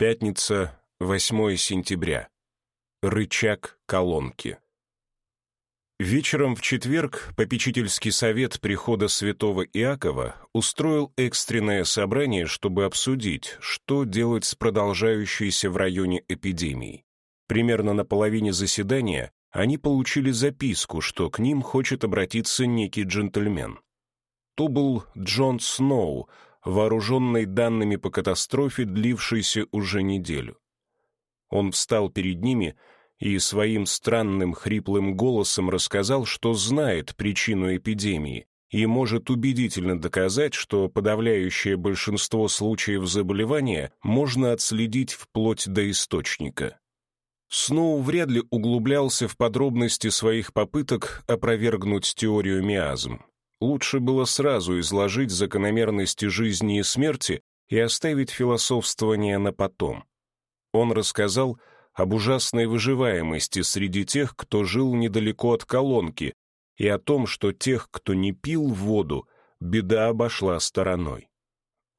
Пятница, 8 сентября. Рычаг колонки. Вечером в четверг попечительский совет прихода святого Иакова устроил экстренное собрание, чтобы обсудить, что делать с продолжающейся в районе эпидемией. Примерно на половине заседания они получили записку, что к ним хочет обратиться некий джентльмен. То был Джон Сноу, вооруженный данными по катастрофе, длившейся уже неделю. Он встал перед ними и своим странным хриплым голосом рассказал, что знает причину эпидемии и может убедительно доказать, что подавляющее большинство случаев заболевания можно отследить вплоть до источника. Сноу вряд ли углублялся в подробности своих попыток опровергнуть теорию миазм. Лучше было сразу изложить закономерности жизни и смерти и оставить философствование на потом. Он рассказал об ужасной выживаемости среди тех, кто жил недалеко от колонки, и о том, что тех, кто не пил воду, беда обошла стороной.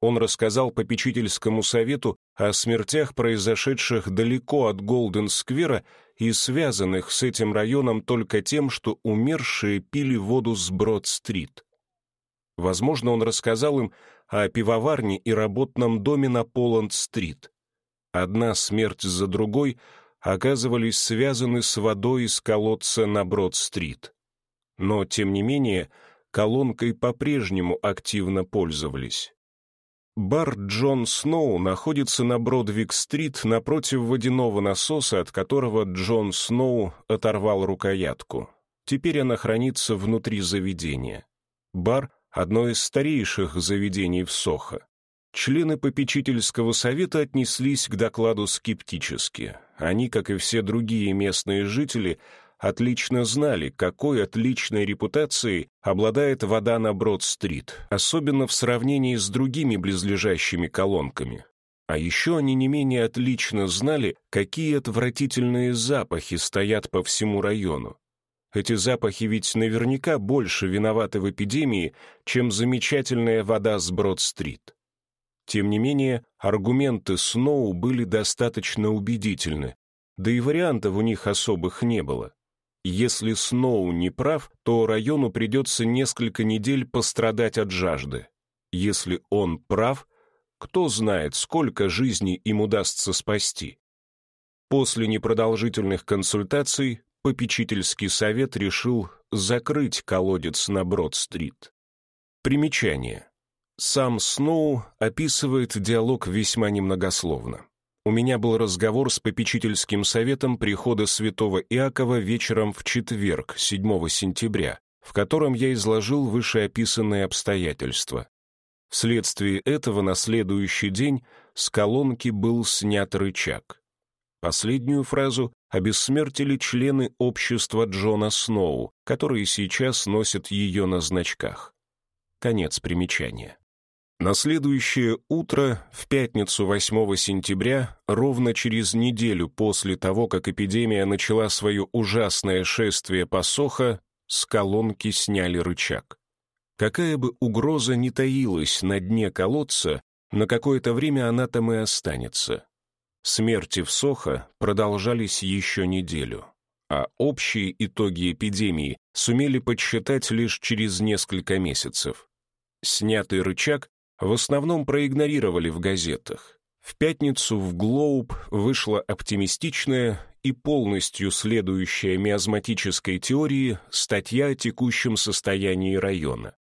Он рассказал попечительскому совету о смертях, произошедших далеко от Голден-сквера и связанных с этим районом только тем, что умершие пили воду с Брод-стрит. Возможно, он рассказал им о пивоварне и работном доме на Поланд-стрит. Одна смерть за другой оказывались связаны с водой из колодца на Брод-стрит. Но, тем не менее, колонкой по-прежнему активно пользовались. Бар Джон Сноу находится на Бродвик-стрит напротив водяного насоса, от которого Джон Сноу оторвал рукоятку. Теперь она хранится внутри заведения. Бар — одно из старейших заведений в Сохо. Члены попечительского совета отнеслись к докладу скептически. Они, как и все другие местные жители, отлично знали, какой отличной репутацией обладает вода на Брод-стрит, особенно в сравнении с другими близлежащими колонками. А еще они не менее отлично знали, какие отвратительные запахи стоят по всему району. Эти запахи ведь наверняка больше виноваты в эпидемии, чем замечательная вода с Брод-стрит. Тем не менее, аргументы Сноу были достаточно убедительны, да и вариантов у них особых не было. Если Сноу не прав, то району придется несколько недель пострадать от жажды. Если он прав, кто знает, сколько жизней им удастся спасти. После непродолжительных консультаций попечительский совет решил закрыть колодец на Брод-стрит. Примечание. Сам Сноу описывает диалог весьма немногословно. У меня был разговор с попечительским советом прихода святого Иакова вечером в четверг, 7 сентября, в котором я изложил вышеописанные обстоятельства. Вследствие этого на следующий день с колонки был снят рычаг. Последнюю фразу обессмертили члены общества Джона Сноу, которые сейчас носят ее на значках. Конец примечания. На следующее утро, в пятницу 8 сентября, ровно через неделю после того, как эпидемия начала свое ужасное шествие по Сохо, с колонки сняли рычаг. Какая бы угроза ни таилась на дне колодца, на какое-то время она там и останется. Смерти в Сохо продолжались еще неделю, а общие итоги эпидемии сумели подсчитать лишь через несколько месяцев. Снятый рычаг в основном проигнорировали в газетах. В пятницу в «Глоуб» вышла оптимистичная и полностью следующая миазматической теории статья о текущем состоянии района.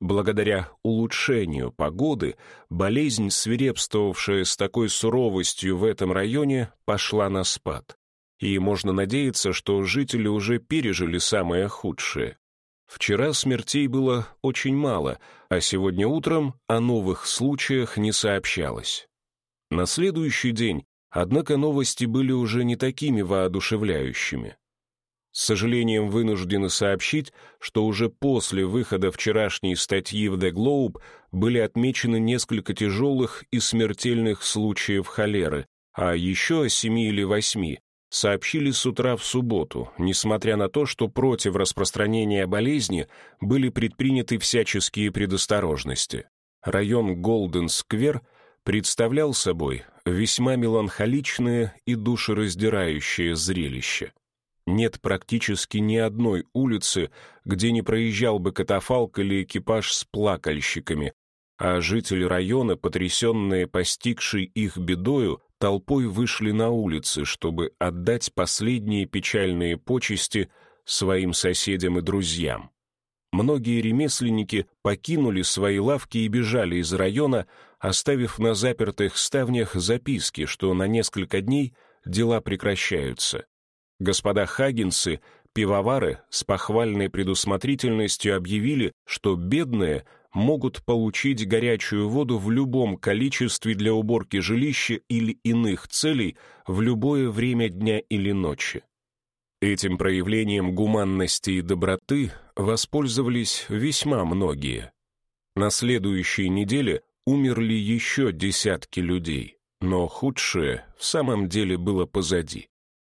Благодаря улучшению погоды, болезнь, свирепствовавшая с такой суровостью в этом районе, пошла на спад. И можно надеяться, что жители уже пережили самое худшее. Вчера смертей было очень мало, а сегодня утром о новых случаях не сообщалось. На следующий день, однако, новости были уже не такими воодушевляющими. С сожалением вынуждены сообщить, что уже после выхода вчерашней статьи в The Globe были отмечены несколько тяжелых и смертельных случаев холеры, а еще семи или восьми сообщили с утра в субботу, несмотря на то, что против распространения болезни были предприняты всяческие предосторожности. Район Голден-сквер представлял собой весьма меланхоличное и душераздирающее зрелище. Нет практически ни одной улицы, где не проезжал бы катафалк или экипаж с плакальщиками, а жители района, потрясенные постигшей их бедою, толпой вышли на улицы, чтобы отдать последние печальные почести своим соседям и друзьям. Многие ремесленники покинули свои лавки и бежали из района, оставив на запертых ставнях записки, что на несколько дней дела прекращаются. Господа Хаггинсы, пивовары, с похвальной предусмотрительностью объявили, что бедные могут получить горячую воду в любом количестве для уборки жилища или иных целей в любое время дня или ночи. Этим проявлением гуманности и доброты воспользовались весьма многие. На следующей неделе умерли еще десятки людей, но худшее в самом деле было позади.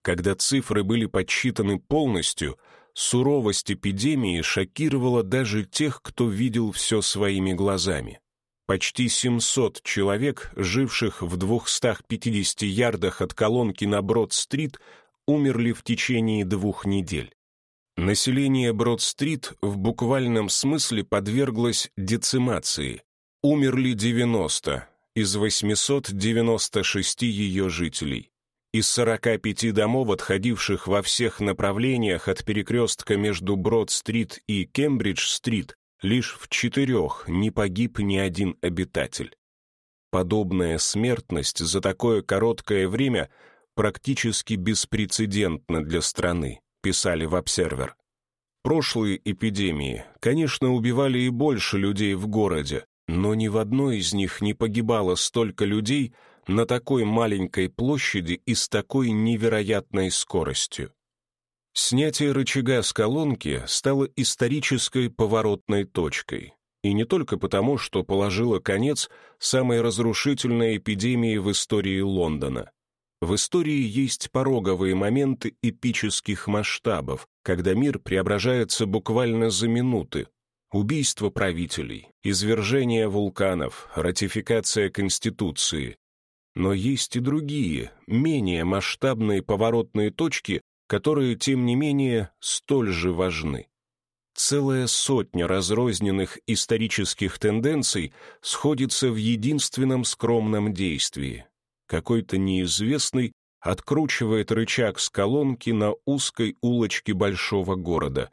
Когда цифры были подсчитаны полностью, суровость эпидемии шокировала даже тех, кто видел все своими глазами. Почти 700 человек, живших в 250 ярдах от колонки на Брод-стрит, умерли в течение двух недель. Население Брод-стрит в буквальном смысле подверглось децимации. Умерли 90 из 896 ее жителей. Из 45 домов, отходивших во всех направлениях от перекрестка между Брод-стрит и Кембридж-стрит, лишь в четырех не погиб ни один обитатель. Подобная смертность за такое короткое время практически беспрецедентна для страны, писали в «Обсервер». Прошлые эпидемии, конечно, убивали и больше людей в городе, но ни в одной из них не погибало столько людей, на такой маленькой площади и с такой невероятной скоростью. Снятие рычага с колонки стало исторической поворотной точкой. И не только потому, что положило конец самой разрушительной эпидемии в истории Лондона. В истории есть пороговые моменты эпических масштабов, когда мир преображается буквально за минуты. Убийство правителей, извержение вулканов, ратификация Конституции, но есть и другие, менее масштабные поворотные точки, которые, тем не менее, столь же важны. Целая сотня разрозненных исторических тенденций сходится в единственном скромном действии. Какой-то неизвестный откручивает рычаг с колонки на узкой улочке большого города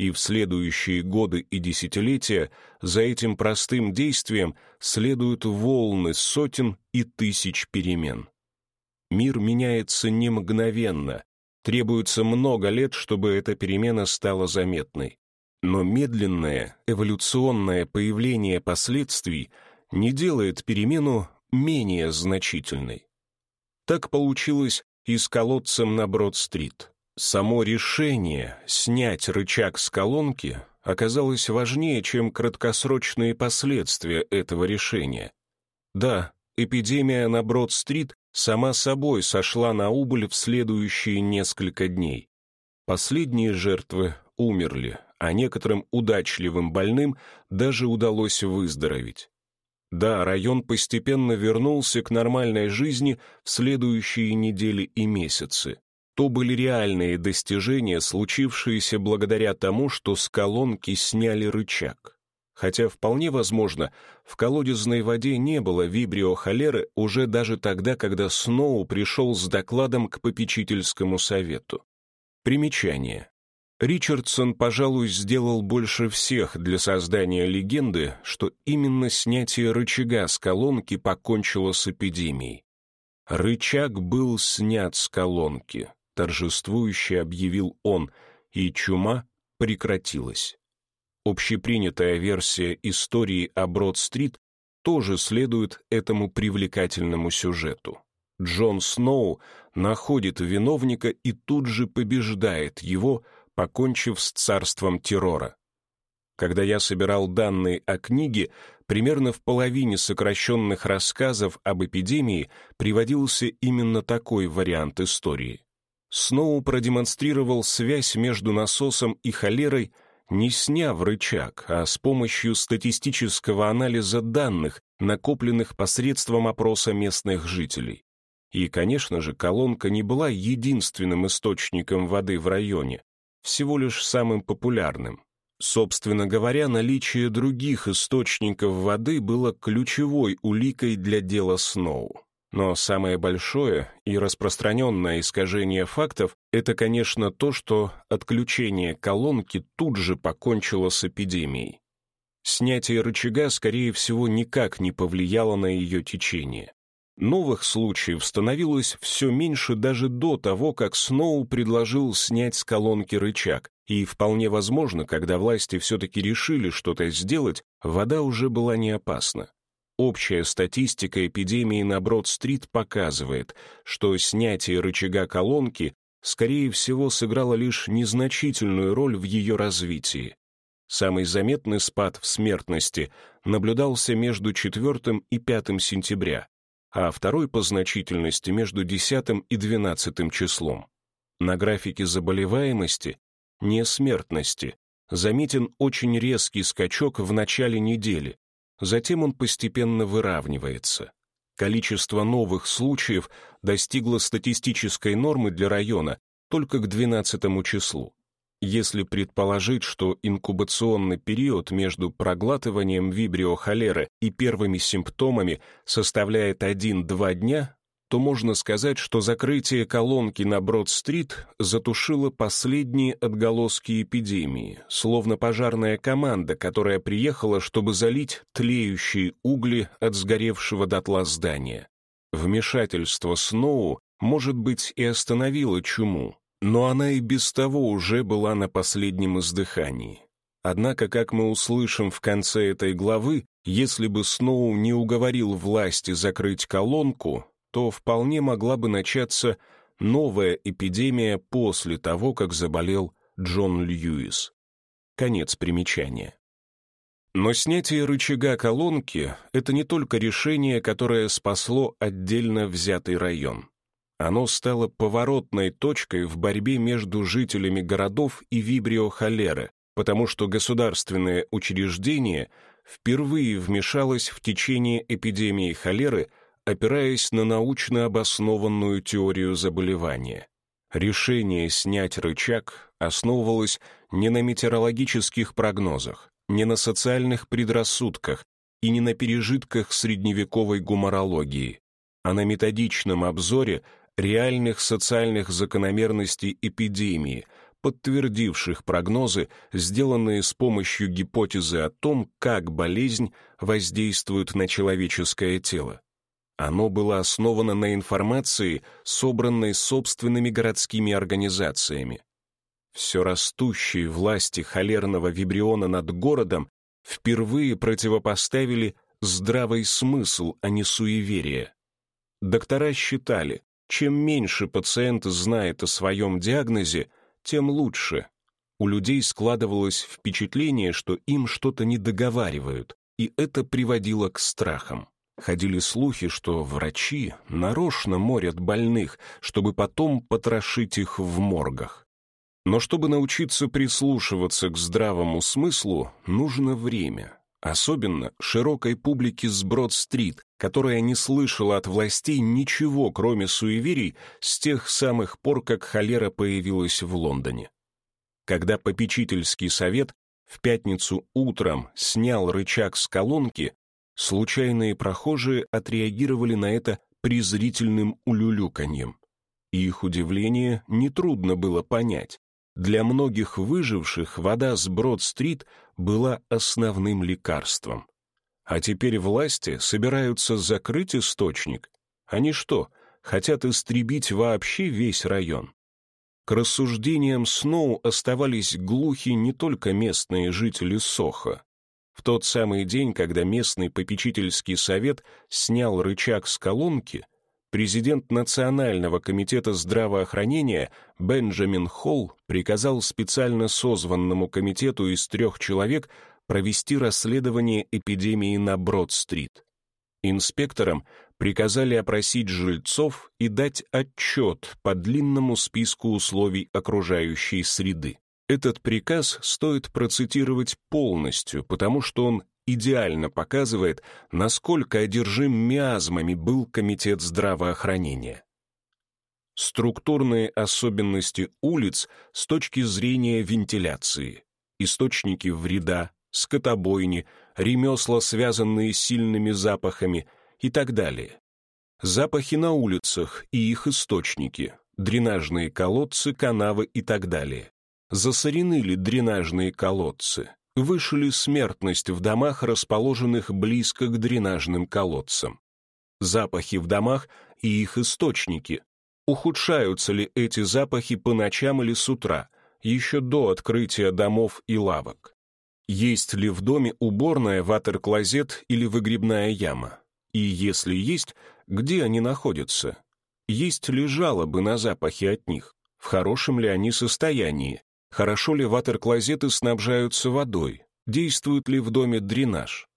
и в следующие годы и десятилетия за этим простым действием следуют волны сотен и тысяч перемен. Мир меняется не мгновенно, требуется много лет, чтобы эта перемена стала заметной. Но медленное эволюционное появление последствий не делает перемену менее значительной. Так получилось и с колодцем на Брод-стрит. Само решение снять рычаг с колонки оказалось важнее, чем краткосрочные последствия этого решения. Да, эпидемия на Брод-стрит сама собой сошла на убыль в следующие несколько дней. Последние жертвы умерли, а некоторым удачливым больным даже удалось выздороветь. Да, район постепенно вернулся к нормальной жизни в следующие недели и месяцы то были реальные достижения, случившиеся благодаря тому, что с колонки сняли рычаг. Хотя вполне возможно, в колодезной воде не было вибриохолеры уже даже тогда, когда Сноу пришел с докладом к попечительскому совету. Примечание. Ричардсон, пожалуй, сделал больше всех для создания легенды, что именно снятие рычага с колонки покончило с эпидемией. Рычаг был снят с колонки торжествующе объявил он, и чума прекратилась. Общепринятая версия истории о Брод-стрит тоже следует этому привлекательному сюжету. Джон Сноу находит виновника и тут же побеждает его, покончив с царством террора. Когда я собирал данные о книге, примерно в половине сокращенных рассказов об эпидемии приводился именно такой вариант истории. Сноу продемонстрировал связь между насосом и холерой, не сняв рычаг, а с помощью статистического анализа данных, накопленных посредством опроса местных жителей. И, конечно же, колонка не была единственным источником воды в районе, всего лишь самым популярным. Собственно говоря, наличие других источников воды было ключевой уликой для дела Сноу. Но самое большое и распространенное искажение фактов — это, конечно, то, что отключение колонки тут же покончило с эпидемией. Снятие рычага, скорее всего, никак не повлияло на ее течение. Новых случаев становилось все меньше даже до того, как Сноу предложил снять с колонки рычаг, и вполне возможно, когда власти все-таки решили что-то сделать, вода уже была не опасна. Общая статистика эпидемии на Брод-стрит показывает, что снятие рычага колонки, скорее всего, сыграло лишь незначительную роль в ее развитии. Самый заметный спад в смертности наблюдался между 4 и 5 сентября, а второй по значительности между 10 и 12 числом. На графике заболеваемости, не смертности, заметен очень резкий скачок в начале недели, затем он постепенно выравнивается. Количество новых случаев достигло статистической нормы для района только к 12 числу. Если предположить, что инкубационный период между проглатыванием вибриохолеры и первыми симптомами составляет 1-2 дня, то можно сказать, что закрытие колонки на Брод-стрит затушило последние отголоски эпидемии, словно пожарная команда, которая приехала, чтобы залить тлеющие угли от сгоревшего дотла здания. Вмешательство Сноу, может быть, и остановило чуму, но она и без того уже была на последнем издыхании. Однако, как мы услышим в конце этой главы, если бы Сноу не уговорил власти закрыть колонку, то вполне могла бы начаться новая эпидемия после того, как заболел Джон Льюис. Конец примечания. Но снятие рычага колонки — это не только решение, которое спасло отдельно взятый район. Оно стало поворотной точкой в борьбе между жителями городов и вибриохолеры, потому что государственное учреждение впервые вмешалось в течение эпидемии холеры, опираясь на научно обоснованную теорию заболевания. Решение снять рычаг основывалось не на метеорологических прогнозах, не на социальных предрассудках и не на пережитках средневековой гуморологии, а на методичном обзоре реальных социальных закономерностей эпидемии, подтвердивших прогнозы, сделанные с помощью гипотезы о том, как болезнь воздействует на человеческое тело. Оно было основано на информации, собранной собственными городскими организациями. Все растущие власти холерного вибриона над городом впервые противопоставили здравый смысл, а не суеверие. Доктора считали, чем меньше пациент знает о своем диагнозе, тем лучше. У людей складывалось впечатление, что им что-то не договаривают, и это приводило к страхам. Ходили слухи, что врачи нарочно морят больных, чтобы потом потрошить их в моргах. Но чтобы научиться прислушиваться к здравому смыслу, нужно время. Особенно широкой публике с Брод-стрит, которая не слышала от властей ничего, кроме суеверий, с тех самых пор, как холера появилась в Лондоне. Когда попечительский совет в пятницу утром снял рычаг с колонки, случайные прохожие отреагировали на это презрительным улюлюканьем. Их удивление нетрудно было понять. Для многих выживших вода с Брод-стрит была основным лекарством. А теперь власти собираются закрыть источник. Они что, хотят истребить вообще весь район? К рассуждениям Сноу оставались глухи не только местные жители Сохо. В тот самый день, когда местный попечительский совет снял рычаг с колонки, президент Национального комитета здравоохранения Бенджамин Холл приказал специально созванному комитету из трех человек провести расследование эпидемии на Брод-стрит. Инспекторам приказали опросить жильцов и дать отчет по длинному списку условий окружающей среды. Этот приказ стоит процитировать полностью, потому что он идеально показывает, насколько одержим миазмами был Комитет здравоохранения. Структурные особенности улиц с точки зрения вентиляции, источники вреда, скотобойни, ремесла, связанные с сильными запахами и так далее. Запахи на улицах и их источники, дренажные колодцы, канавы и так далее. Засорены ли дренажные колодцы? Выше ли смертность в домах, расположенных близко к дренажным колодцам? Запахи в домах и их источники. Ухудшаются ли эти запахи по ночам или с утра, еще до открытия домов и лавок? Есть ли в доме уборная, ватер-клозет или выгребная яма? И если есть, где они находятся? Есть ли жалобы на запахи от них? В хорошем ли они состоянии? Хорошо ли ватер-клозеты снабжаются водой? Действует ли в доме дренаж?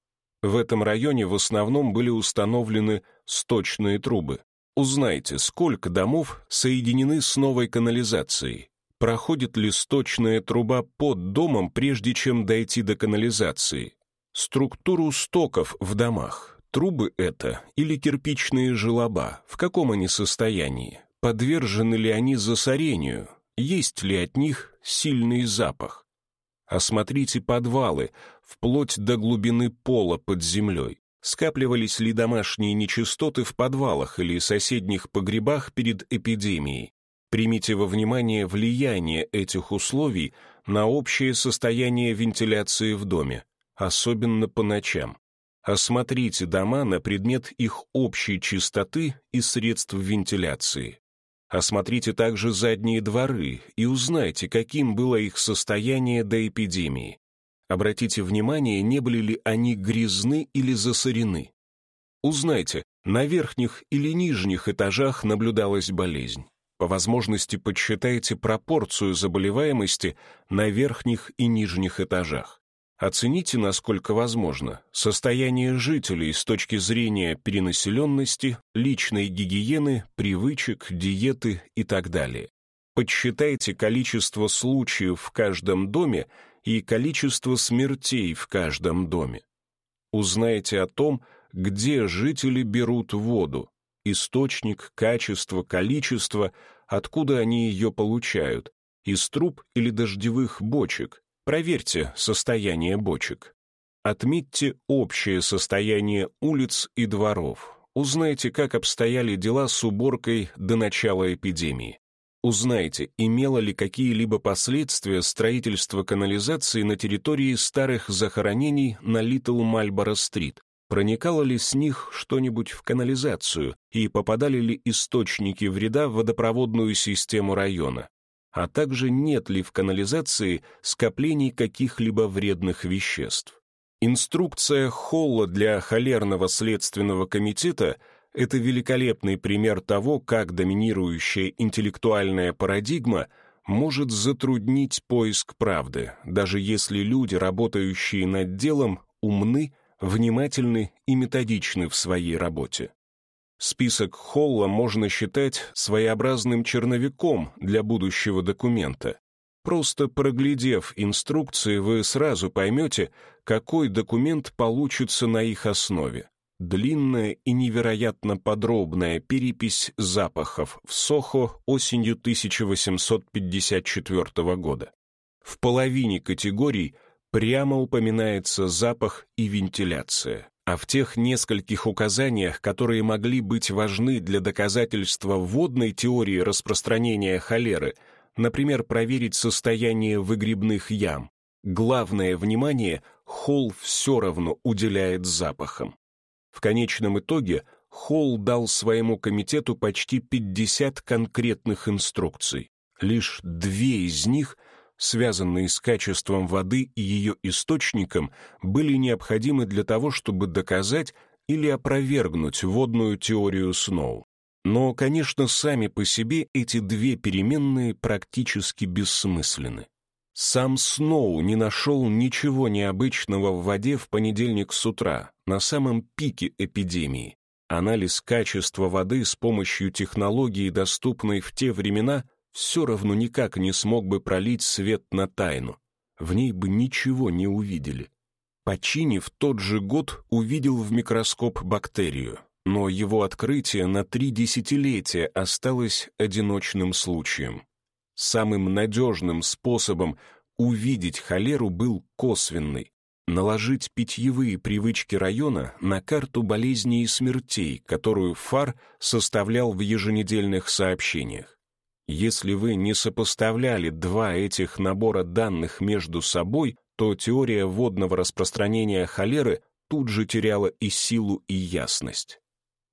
В этом районе в основном были установлены сточные трубы. Узнайте, сколько домов соединены с новой канализацией. Проходит ли сточная труба под домом, прежде чем дойти до канализации? Структуру стоков в домах. Трубы это или кирпичные желоба? В каком они состоянии? Подвержены ли они засорению? Есть ли от них сильный запах? Осмотрите подвалы, вплоть до глубины пола под землей. Скапливались ли домашние нечистоты в подвалах или соседних погребах перед эпидемией? Примите во внимание влияние этих условий на общее состояние вентиляции в доме, особенно по ночам. Осмотрите дома на предмет их общей чистоты и средств вентиляции. Осмотрите также задние дворы и узнайте, каким было их состояние до эпидемии. Обратите внимание, не были ли они грязны или засорены. Узнайте, на верхних или нижних этажах наблюдалась болезнь. По возможности подсчитайте пропорцию заболеваемости на верхних и нижних этажах. Оцените, насколько возможно, состояние жителей с точки зрения перенаселенности, личной гигиены, привычек, диеты и так далее. Подсчитайте количество случаев в каждом доме и количество смертей в каждом доме. Узнайте о том, где жители берут воду, источник, качество, количество, откуда они ее получают, из труб или дождевых бочек, Проверьте состояние бочек. Отметьте общее состояние улиц и дворов. Узнайте, как обстояли дела с уборкой до начала эпидемии. Узнайте, имело ли какие-либо последствия строительство канализации на территории старых захоронений на Литл Мальборо-стрит. Проникало ли с них что-нибудь в канализацию и попадали ли источники вреда в водопроводную систему района? А также нет ли в канализации скоплений каких-либо вредных веществ. Инструкция Холла для холерного следственного комитета — это великолепный пример того, как доминирующая интеллектуальная парадигма может затруднить поиск правды, даже если люди, работающие над делом, умны, внимательны и методичны в своей работе. Список Холла можно считать своеобразным черновиком для будущего документа. Просто проглядев инструкции, вы сразу поймете, какой документ получится на их основе. Длинная и невероятно подробная перепись запахов в Сохо осенью 1854 года. В половине категорий прямо упоминается запах и вентиляция а в тех нескольких указаниях, которые могли быть важны для доказательства вводной теории распространения холеры, например, проверить состояние выгребных ям, главное внимание Холл все равно уделяет запахам. В конечном итоге Холл дал своему комитету почти 50 конкретных инструкций. Лишь две из них — связанные с качеством воды и ее источником, были необходимы для того, чтобы доказать или опровергнуть водную теорию Сноу. Но, конечно, сами по себе эти две переменные практически бессмысленны. Сам Сноу не нашел ничего необычного в воде в понедельник с утра, на самом пике эпидемии. Анализ качества воды с помощью технологии, доступной в те времена, все равно никак не смог бы пролить свет на тайну. В ней бы ничего не увидели. Пачини в тот же год увидел в микроскоп бактерию, но его открытие на три десятилетия осталось одиночным случаем. Самым надежным способом увидеть холеру был косвенный — наложить питьевые привычки района на карту болезней и смертей, которую ФАР составлял в еженедельных сообщениях. Если вы не сопоставляли два этих набора данных между собой, то теория водного распространения холеры тут же теряла и силу, и ясность.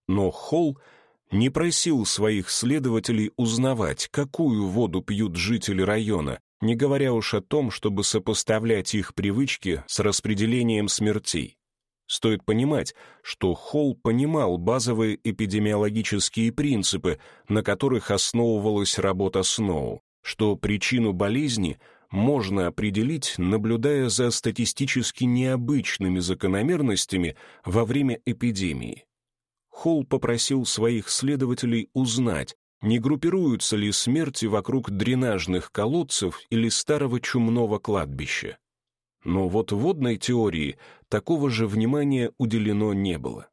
Но Холл не просил своих следователей узнавать, какую воду пьют жители района, не говоря уж о том, чтобы сопоставлять их привычки с распределением смертей. Стоит понимать, что Холл понимал базовые эпидемиологические принципы, на которых основывалась работа Сноу, что причину болезни можно определить, наблюдая за статистически необычными закономерностями во время эпидемии. Холл попросил своих следователей узнать, не группируются ли смерти вокруг дренажных колодцев или старого чумного кладбища. Но вот водной теории такого же внимания уделено не было.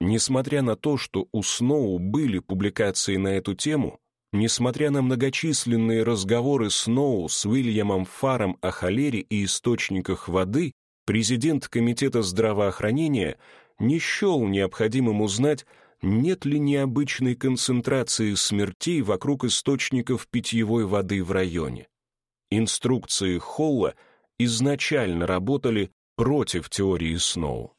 Несмотря на то, что у Сноу были публикации на эту тему, несмотря на многочисленные разговоры Сноу с Уильямом Фаром о холере и источниках воды, президент Комитета здравоохранения не счел необходимым узнать, нет ли необычной концентрации смертей вокруг источников питьевой воды в районе. Инструкции Холла изначально работали против теории Сноу.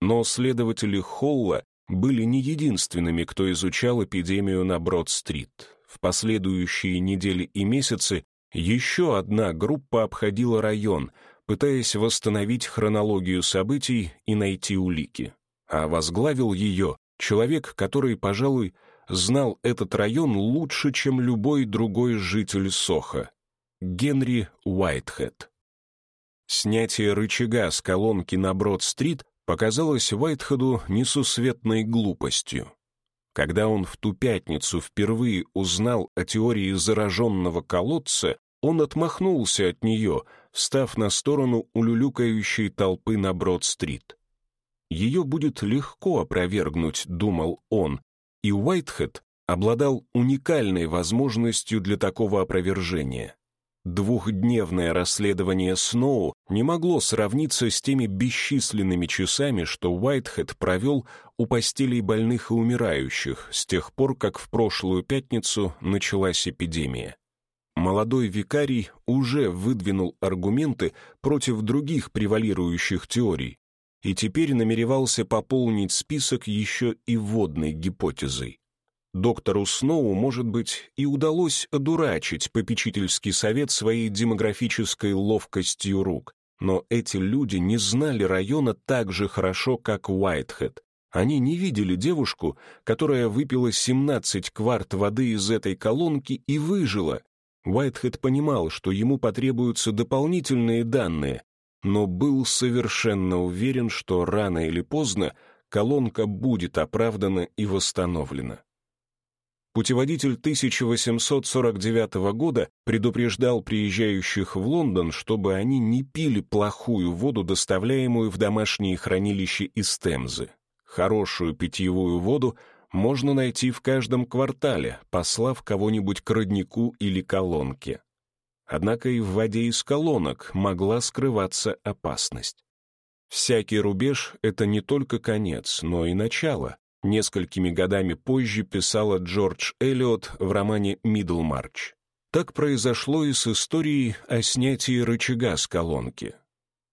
Но следователи Холла были не единственными, кто изучал эпидемию на Брод-стрит. В последующие недели и месяцы еще одна группа обходила район, пытаясь восстановить хронологию событий и найти улики. А возглавил ее человек, который, пожалуй, знал этот район лучше, чем любой другой житель Соха — Генри Уайтхед. Снятие рычага с колонки на Брод-стрит показалось Уайтхеду несусветной глупостью. Когда он в ту пятницу впервые узнал о теории зараженного колодца, он отмахнулся от нее, встав на сторону улюлюкающей толпы на Брод-стрит. Ее будет легко опровергнуть, думал он, и Уайтхед обладал уникальной возможностью для такого опровержения. Двухдневное расследование Сноу не могло сравниться с теми бесчисленными часами, что Уайтхед провел у постелей больных и умирающих с тех пор, как в прошлую пятницу началась эпидемия. Молодой викарий уже выдвинул аргументы против других превалирующих теорий и теперь намеревался пополнить список еще и водной гипотезой. Доктору Сноу, может быть, и удалось одурачить попечительский совет своей демографической ловкостью рук, но эти люди не знали района так же хорошо, как Уайтхед. Они не видели девушку, которая выпила 17 кварт воды из этой колонки и выжила. Уайтхед понимал, что ему потребуются дополнительные данные, но был совершенно уверен, что рано или поздно колонка будет оправдана и восстановлена. Путеводитель 1849 года предупреждал приезжающих в Лондон, чтобы они не пили плохую воду, доставляемую в домашние хранилища из Темзы. Хорошую питьевую воду можно найти в каждом квартале, послав кого-нибудь к роднику или колонке. Однако и в воде из колонок могла скрываться опасность. Всякий рубеж — это не только конец, но и начало, несколькими годами позже писала Джордж Эллиот в романе «Мидлмарч». Так произошло и с историей о снятии рычага с колонки.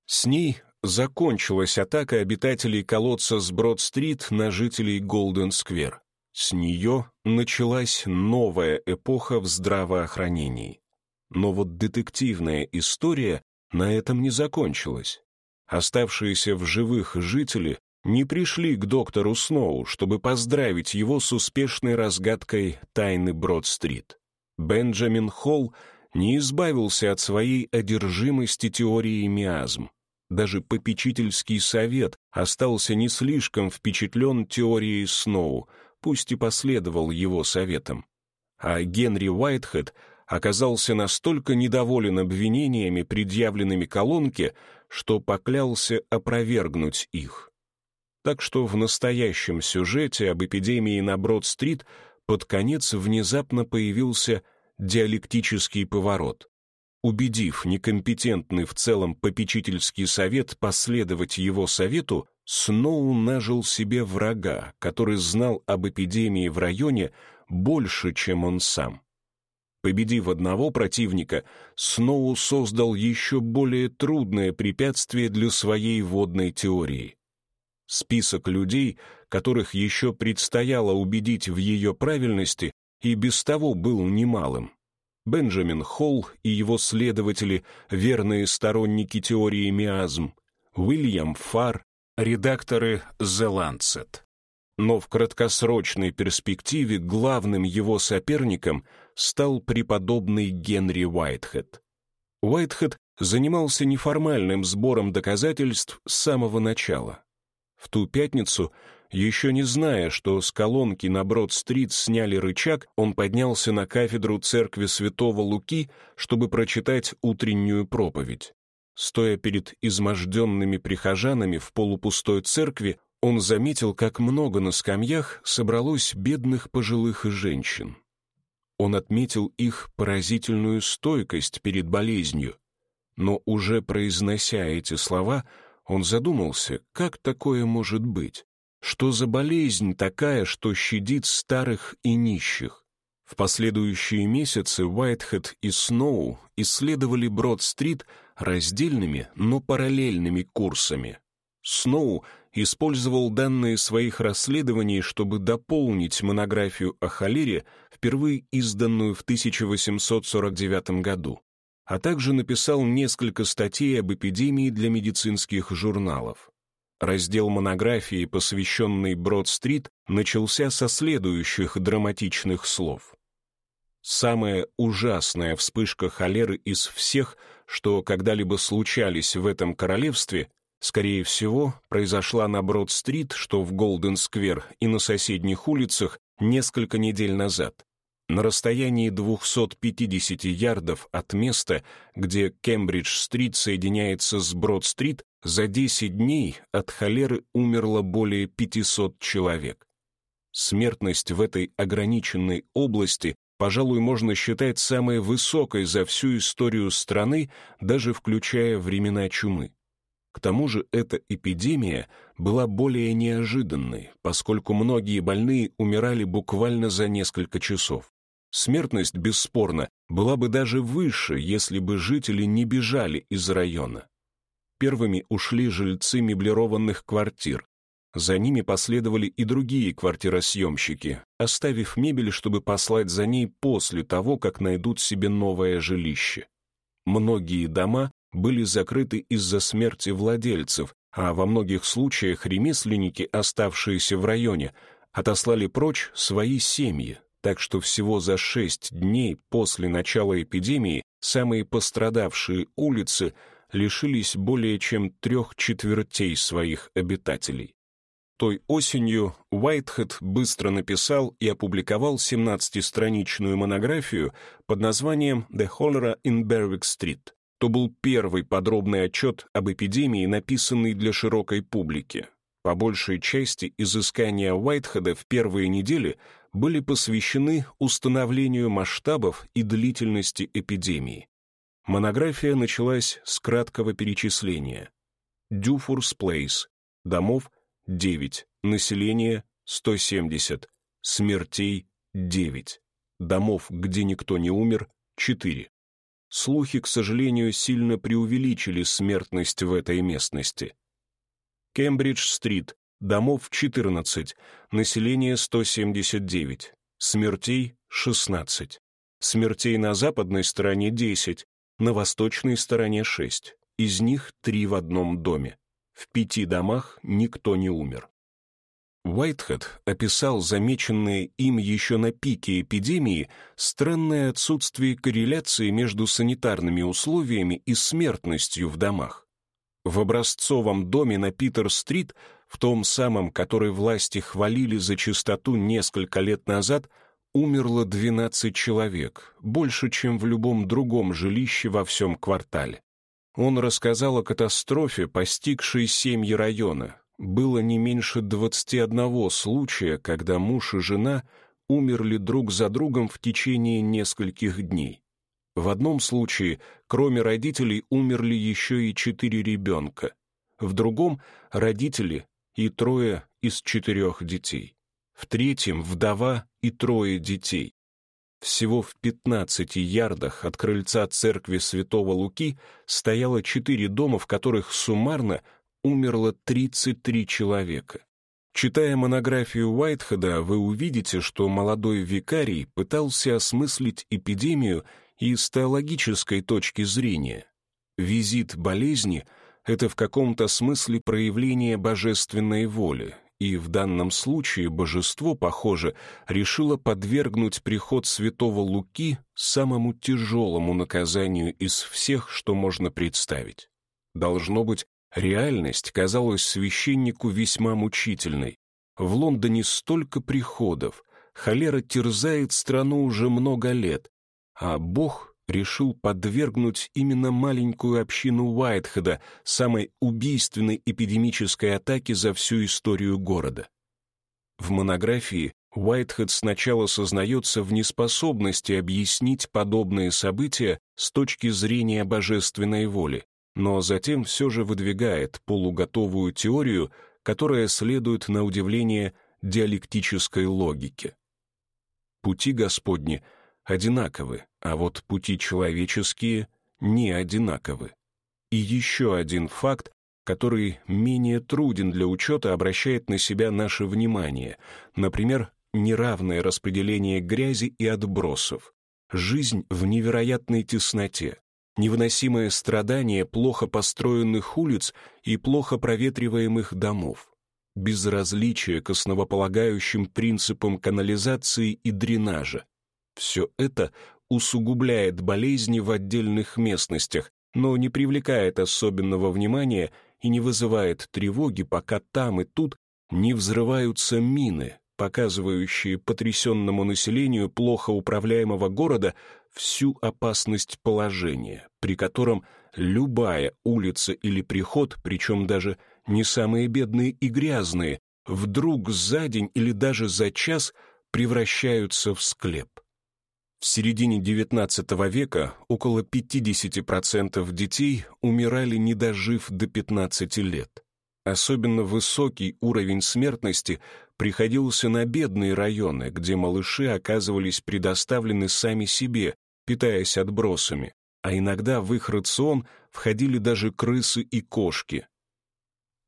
С ней закончилась атака обитателей колодца с Брод-стрит на жителей Голден-сквер. С нее началась новая эпоха в здравоохранении. Но вот детективная история на этом не закончилась. Оставшиеся в живых жители не пришли к доктору Сноу, чтобы поздравить его с успешной разгадкой тайны Брод-стрит. Бенджамин Холл не избавился от своей одержимости теорией миазм. Даже попечительский совет остался не слишком впечатлен теорией Сноу, пусть и последовал его советам. А Генри Уайтхед оказался настолько недоволен обвинениями, предъявленными колонке, что поклялся опровергнуть их. Так что в настоящем сюжете об эпидемии на Брод-стрит под конец внезапно появился диалектический поворот. Убедив некомпетентный в целом попечительский совет последовать его совету, Сноу нажил себе врага, который знал об эпидемии в районе больше, чем он сам. Победив одного противника, Сноу создал еще более трудное препятствие для своей водной теории. Список людей, которых еще предстояло убедить в ее правильности, и без того был немалым. Бенджамин Холл и его следователи, верные сторонники теории миазм, Уильям Фар, редакторы The Lancet. Но в краткосрочной перспективе главным его соперником стал преподобный Генри Уайтхед. Уайтхед занимался неформальным сбором доказательств с самого начала. В ту пятницу, еще не зная, что с колонки на Брод-стрит сняли рычаг, он поднялся на кафедру церкви святого Луки, чтобы прочитать утреннюю проповедь. Стоя перед изможденными прихожанами в полупустой церкви, он заметил, как много на скамьях собралось бедных пожилых женщин. Он отметил их поразительную стойкость перед болезнью, но уже произнося эти слова, он задумался, как такое может быть? Что за болезнь такая, что щадит старых и нищих? В последующие месяцы Уайтхед и Сноу исследовали Брод-стрит раздельными, но параллельными курсами. Сноу использовал данные своих расследований, чтобы дополнить монографию о холере, впервые изданную в 1849 году, а также написал несколько статей об эпидемии для медицинских журналов. Раздел монографии, посвященный Брод-стрит, начался со следующих драматичных слов. Самая ужасная вспышка холеры из всех, что когда-либо случались в этом королевстве, скорее всего, произошла на Брод-стрит, что в Голден-сквер и на соседних улицах несколько недель назад. На расстоянии 250 ярдов от места, где Кембридж-стрит соединяется с Брод-стрит, за 10 дней от холеры умерло более 500 человек. Смертность в этой ограниченной области, пожалуй, можно считать самой высокой за всю историю страны, даже включая времена чумы. К тому же эта эпидемия была более неожиданной, поскольку многие больные умирали буквально за несколько часов. Смертность, бесспорно, была бы даже выше, если бы жители не бежали из района. Первыми ушли жильцы меблированных квартир. За ними последовали и другие квартиросъемщики, оставив мебель, чтобы послать за ней после того, как найдут себе новое жилище. Многие дома были закрыты из-за смерти владельцев, а во многих случаях ремесленники, оставшиеся в районе, отослали прочь свои семьи, так что всего за шесть дней после начала эпидемии самые пострадавшие улицы лишились более чем трех четвертей своих обитателей. Той осенью Уайтхед быстро написал и опубликовал 17-страничную монографию под названием «The Cholera in Berwick Street». То был первый подробный отчет об эпидемии, написанный для широкой публики. По большей части изыскания Уайтхеда в первые недели были посвящены установлению масштабов и длительности эпидемии. Монография началась с краткого перечисления. Дюфурс Плейс, домов 9, население 170, смертей 9, домов, где никто не умер 4. Слухи, к сожалению, сильно преувеличили смертность в этой местности. Кембридж-стрит, домов 14, население 179, смертей 16. Смертей на западной стороне 10, на восточной стороне шесть, из них три в одном доме. В пяти домах никто не умер. Уайтхед описал замеченное им еще на пике эпидемии странное отсутствие корреляции между санитарными условиями и смертностью в домах. В образцовом доме на Питер-стрит, в том самом, который власти хвалили за чистоту несколько лет назад, умерло 12 человек, больше, чем в любом другом жилище во всем квартале. Он рассказал о катастрофе, постигшей семьи района. Было не меньше 21 случая, когда муж и жена умерли друг за другом в течение нескольких дней. В одном случае, кроме родителей, умерли еще и четыре ребенка. В другом — родители и трое из четырех детей. В третьем — вдова и трое детей. Всего в 15 ярдах от крыльца церкви Святого Луки стояло четыре дома, в которых суммарно умерло 33 человека. Читая монографию Уайтхеда, вы увидите, что молодой викарий пытался осмыслить эпидемию и с теологической точки зрения. Визит болезни — это в каком-то смысле проявление божественной воли, и в данном случае божество, похоже, решило подвергнуть приход святого Луки самому тяжелому наказанию из всех, что можно представить. Должно быть, реальность казалась священнику весьма мучительной. В Лондоне столько приходов, холера терзает страну уже много лет, а Бог решил подвергнуть именно маленькую общину Уайтхеда самой убийственной эпидемической атаке за всю историю города. В монографии Уайтхед сначала сознается в неспособности объяснить подобные события с точки зрения божественной воли, но затем все же выдвигает полуготовую теорию, которая следует на удивление диалектической логике. Пути Господни — одинаковы, а вот пути человеческие не одинаковы. И еще один факт, который менее труден для учета, обращает на себя наше внимание, например, неравное распределение грязи и отбросов, жизнь в невероятной тесноте, невыносимое страдание плохо построенных улиц и плохо проветриваемых домов, безразличие к основополагающим принципам канализации и дренажа, все это усугубляет болезни в отдельных местностях, но не привлекает особенного внимания и не вызывает тревоги, пока там и тут не взрываются мины, показывающие потрясенному населению плохо управляемого города всю опасность положения, при котором любая улица или приход, причем даже не самые бедные и грязные, вдруг за день или даже за час превращаются в склеп. В середине XIX века около 50% детей умирали, не дожив до 15 лет. Особенно высокий уровень смертности приходился на бедные районы, где малыши оказывались предоставлены сами себе, питаясь отбросами, а иногда в их рацион входили даже крысы и кошки.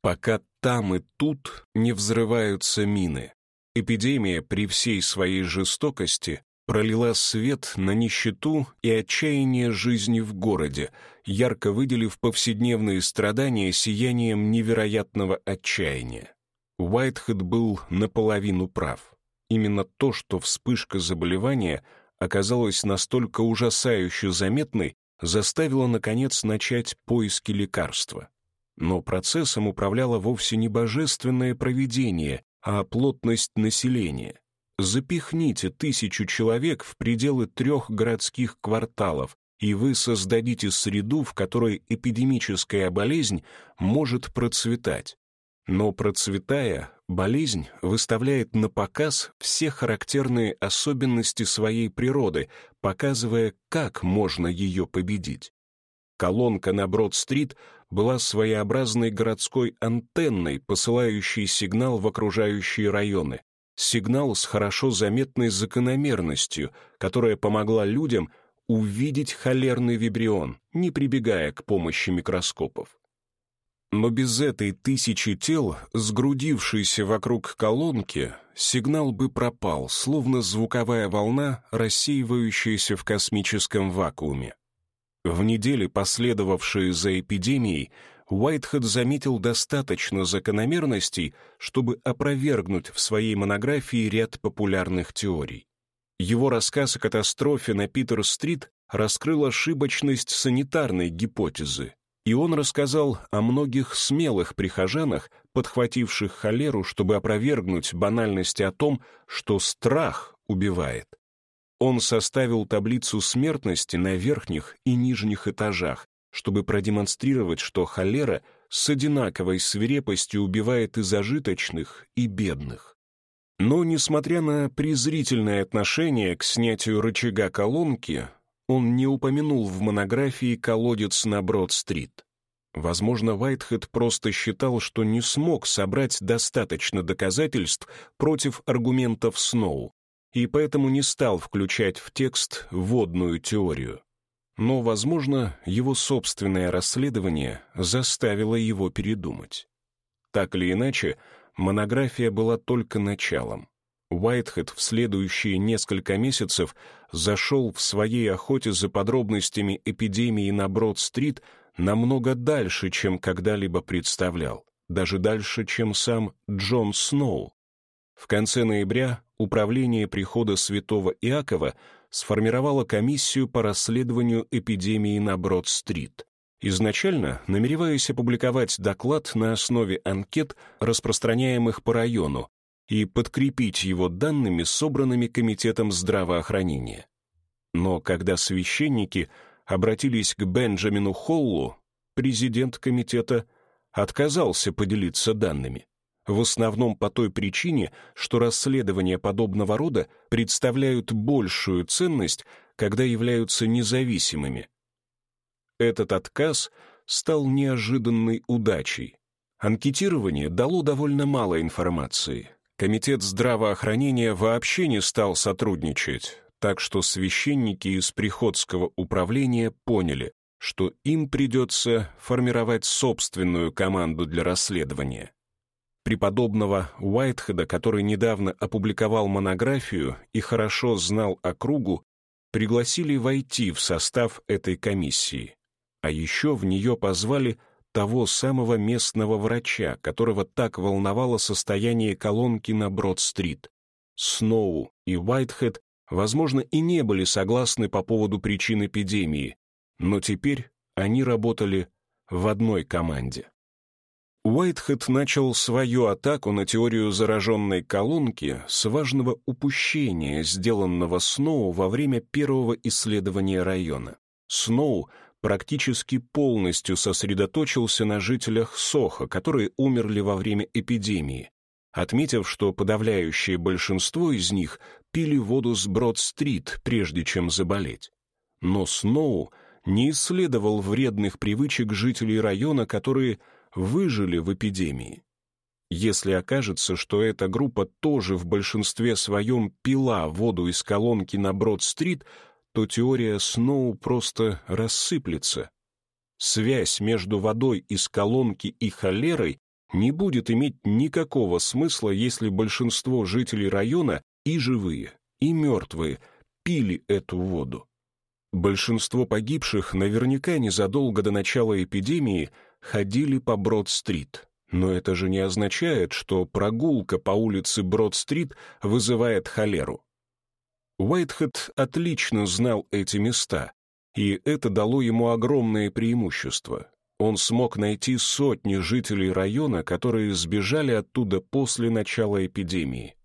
Пока там и тут не взрываются мины. Эпидемия при всей своей жестокости пролила свет на нищету и отчаяние жизни в городе, ярко выделив повседневные страдания сиянием невероятного отчаяния. Уайтхед был наполовину прав. Именно то, что вспышка заболевания оказалась настолько ужасающе заметной, заставило, наконец, начать поиски лекарства. Но процессом управляло вовсе не божественное провидение, а плотность населения. Запихните тысячу человек в пределы трех городских кварталов, и вы создадите среду, в которой эпидемическая болезнь может процветать. Но процветая, болезнь выставляет на показ все характерные особенности своей природы, показывая, как можно ее победить. Колонка на Брод-стрит была своеобразной городской антенной, посылающей сигнал в окружающие районы сигнал с хорошо заметной закономерностью, которая помогла людям увидеть холерный вибрион, не прибегая к помощи микроскопов. Но без этой тысячи тел, сгрудившейся вокруг колонки, сигнал бы пропал, словно звуковая волна, рассеивающаяся в космическом вакууме. В неделе, последовавшие за эпидемией, Уайтхед заметил достаточно закономерностей, чтобы опровергнуть в своей монографии ряд популярных теорий. Его рассказ о катастрофе на Питер-стрит раскрыл ошибочность санитарной гипотезы, и он рассказал о многих смелых прихожанах, подхвативших холеру, чтобы опровергнуть банальности о том, что страх убивает. Он составил таблицу смертности на верхних и нижних этажах, чтобы продемонстрировать, что холера с одинаковой свирепостью убивает и зажиточных, и бедных. Но, несмотря на презрительное отношение к снятию рычага колонки, он не упомянул в монографии «Колодец на Брод-стрит». Возможно, Уайтхед просто считал, что не смог собрать достаточно доказательств против аргументов Сноу, и поэтому не стал включать в текст водную теорию. Но, возможно, его собственное расследование заставило его передумать. Так или иначе, монография была только началом. Уайтхед в следующие несколько месяцев зашел в своей охоте за подробностями эпидемии на Брод-стрит намного дальше, чем когда-либо представлял, даже дальше, чем сам Джон Сноу. В конце ноября Управление прихода святого Иакова сформировало комиссию по расследованию эпидемии на Брод-стрит, изначально намереваясь опубликовать доклад на основе анкет, распространяемых по району, и подкрепить его данными, собранными Комитетом здравоохранения. Но когда священники обратились к Бенджамину Холлу, президент комитета отказался поделиться данными. В основном по той причине, что расследования подобного рода представляют большую ценность, когда являются независимыми. Этот отказ стал неожиданной удачей. Анкетирование дало довольно мало информации. Комитет здравоохранения вообще не стал сотрудничать, так что священники из приходского управления поняли, что им придется формировать собственную команду для расследования. Преподобного Уайтхеда, который недавно опубликовал монографию и хорошо знал округу, пригласили войти в состав этой комиссии, а еще в нее позвали того самого местного врача, которого так волновало состояние колонки на Брод-стрит. Сноу и Уайтхед возможно, и не были согласны по поводу причин эпидемии, но теперь они работали в одной команде. Уайтхед начал свою атаку на теорию зараженной колонки с важного упущения, сделанного Сноу во время первого исследования района. Сноу практически полностью сосредоточился на жителях Соха, которые умерли во время эпидемии, отметив, что подавляющее большинство из них пили воду с Брод-стрит, прежде чем заболеть. Но Сноу не исследовал вредных привычек жителей района, которые выжили в эпидемии. Если окажется, что эта группа тоже в большинстве своем пила воду из колонки на Брод-стрит, то теория Сноу просто рассыплется. Связь между водой из колонки и холерой не будет иметь никакого смысла, если большинство жителей района и живые, и мертвые пили эту воду. Большинство погибших наверняка незадолго до начала эпидемии ходили по Брод-стрит. Но это же не означает, что прогулка по улице Брод-стрит вызывает холеру. Уайтхед отлично знал эти места, и это дало ему огромное преимущество. Он смог найти сотни жителей района, которые сбежали оттуда после начала эпидемии.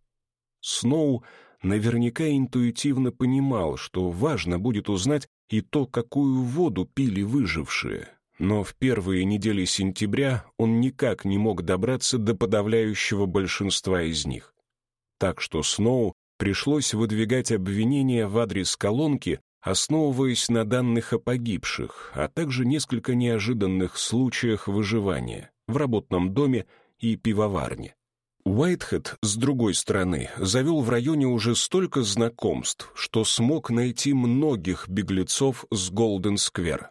Сноу наверняка интуитивно понимал, что важно будет узнать и то, какую воду пили выжившие. Но в первые недели сентября он никак не мог добраться до подавляющего большинства из них. Так что Сноу пришлось выдвигать обвинения в адрес колонки, основываясь на данных о погибших, а также несколько неожиданных случаях выживания в работном доме и пивоварне. Уайтхед, с другой стороны, завел в районе уже столько знакомств, что смог найти многих беглецов с Голден-сквер.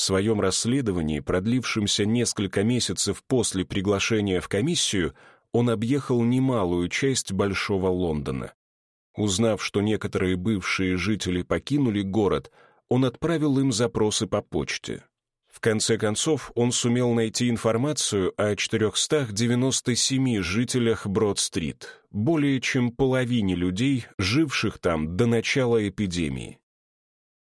В своем расследовании, продлившемся несколько месяцев после приглашения в комиссию, он объехал немалую часть Большого Лондона. Узнав, что некоторые бывшие жители покинули город, он отправил им запросы по почте. В конце концов, он сумел найти информацию о 497 жителях Брод-стрит, более чем половине людей, живших там до начала эпидемии.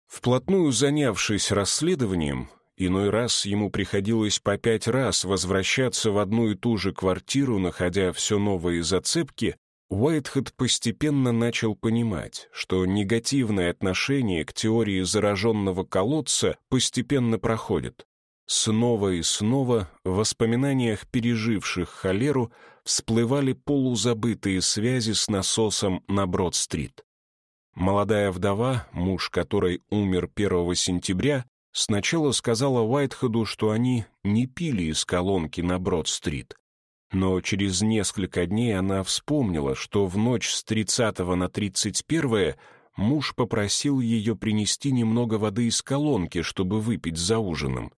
Вплотную занявшись расследованием, иной раз ему приходилось по пять раз возвращаться в одну и ту же квартиру, находя все новые зацепки, Уайтхед постепенно начал понимать, что негативное отношение к теории зараженного колодца постепенно проходит. Снова и снова в воспоминаниях переживших холеру всплывали полузабытые связи с насосом на Брод-стрит. Молодая вдова, муж которой умер 1 сентября, сначала сказала Уайтхеду, что они не пили из колонки на Брод-стрит. Но через несколько дней она вспомнила, что в ночь с 30 на 31 муж попросил ее принести немного воды из колонки, чтобы выпить за ужином.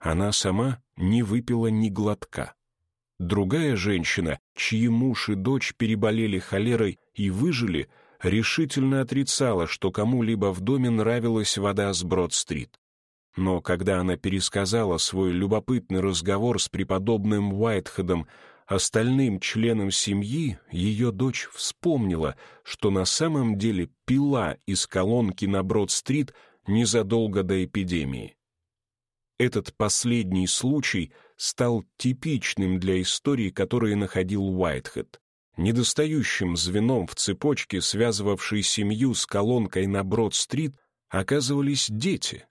Она сама не выпила ни глотка. Другая женщина, чьи муж и дочь переболели холерой и выжили, решительно отрицала, что кому-либо в доме нравилась вода с Брод-стрит. Но когда она пересказала свой любопытный разговор с преподобным Уайтхедом остальным членам семьи, ее дочь вспомнила, что на самом деле пила из колонки на Брод-стрит незадолго до эпидемии. Этот последний случай стал типичным для истории, которые находил Уайтхед. Недостающим звеном в цепочке, связывавшей семью с колонкой на Брод-стрит, оказывались дети.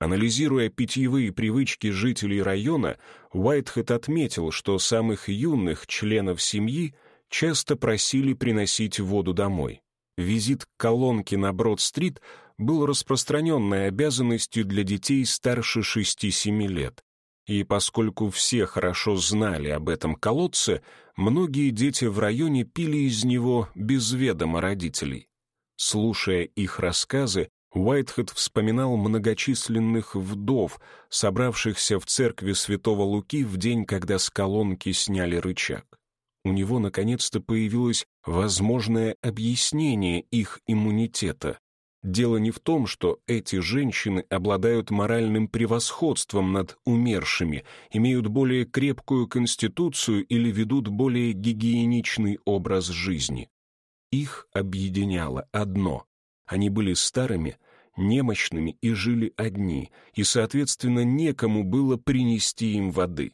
Анализируя питьевые привычки жителей района, Уайтхед отметил, что самых юных членов семьи часто просили приносить воду домой. Визит к колонке на Брод-стрит был распространенной обязанностью для детей старше 6-7 лет. И поскольку все хорошо знали об этом колодце, многие дети в районе пили из него без ведома родителей. Слушая их рассказы, Уайтхед вспоминал многочисленных вдов, собравшихся в церкви Святого Луки в день, когда с колонки сняли рычаг. У него наконец-то появилось возможное объяснение их иммунитета. Дело не в том, что эти женщины обладают моральным превосходством над умершими, имеют более крепкую конституцию или ведут более гигиеничный образ жизни. Их объединяло одно — они были старыми, немощными и жили одни, и, соответственно, некому было принести им воды.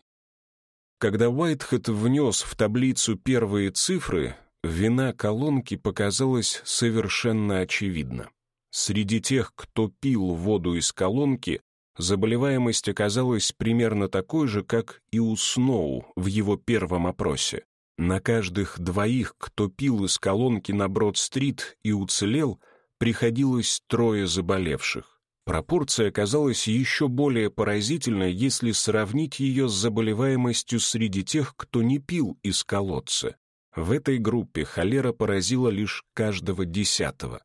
Когда Уайтхед внес в таблицу первые цифры, вина колонки показалась совершенно очевидна. Среди тех, кто пил воду из колонки, заболеваемость оказалась примерно такой же, как и у Сноу в его первом опросе. На каждых двоих, кто пил из колонки на Брод-стрит и уцелел, приходилось трое заболевших. Пропорция оказалась еще более поразительной, если сравнить ее с заболеваемостью среди тех, кто не пил из колодца. В этой группе холера поразила лишь каждого десятого.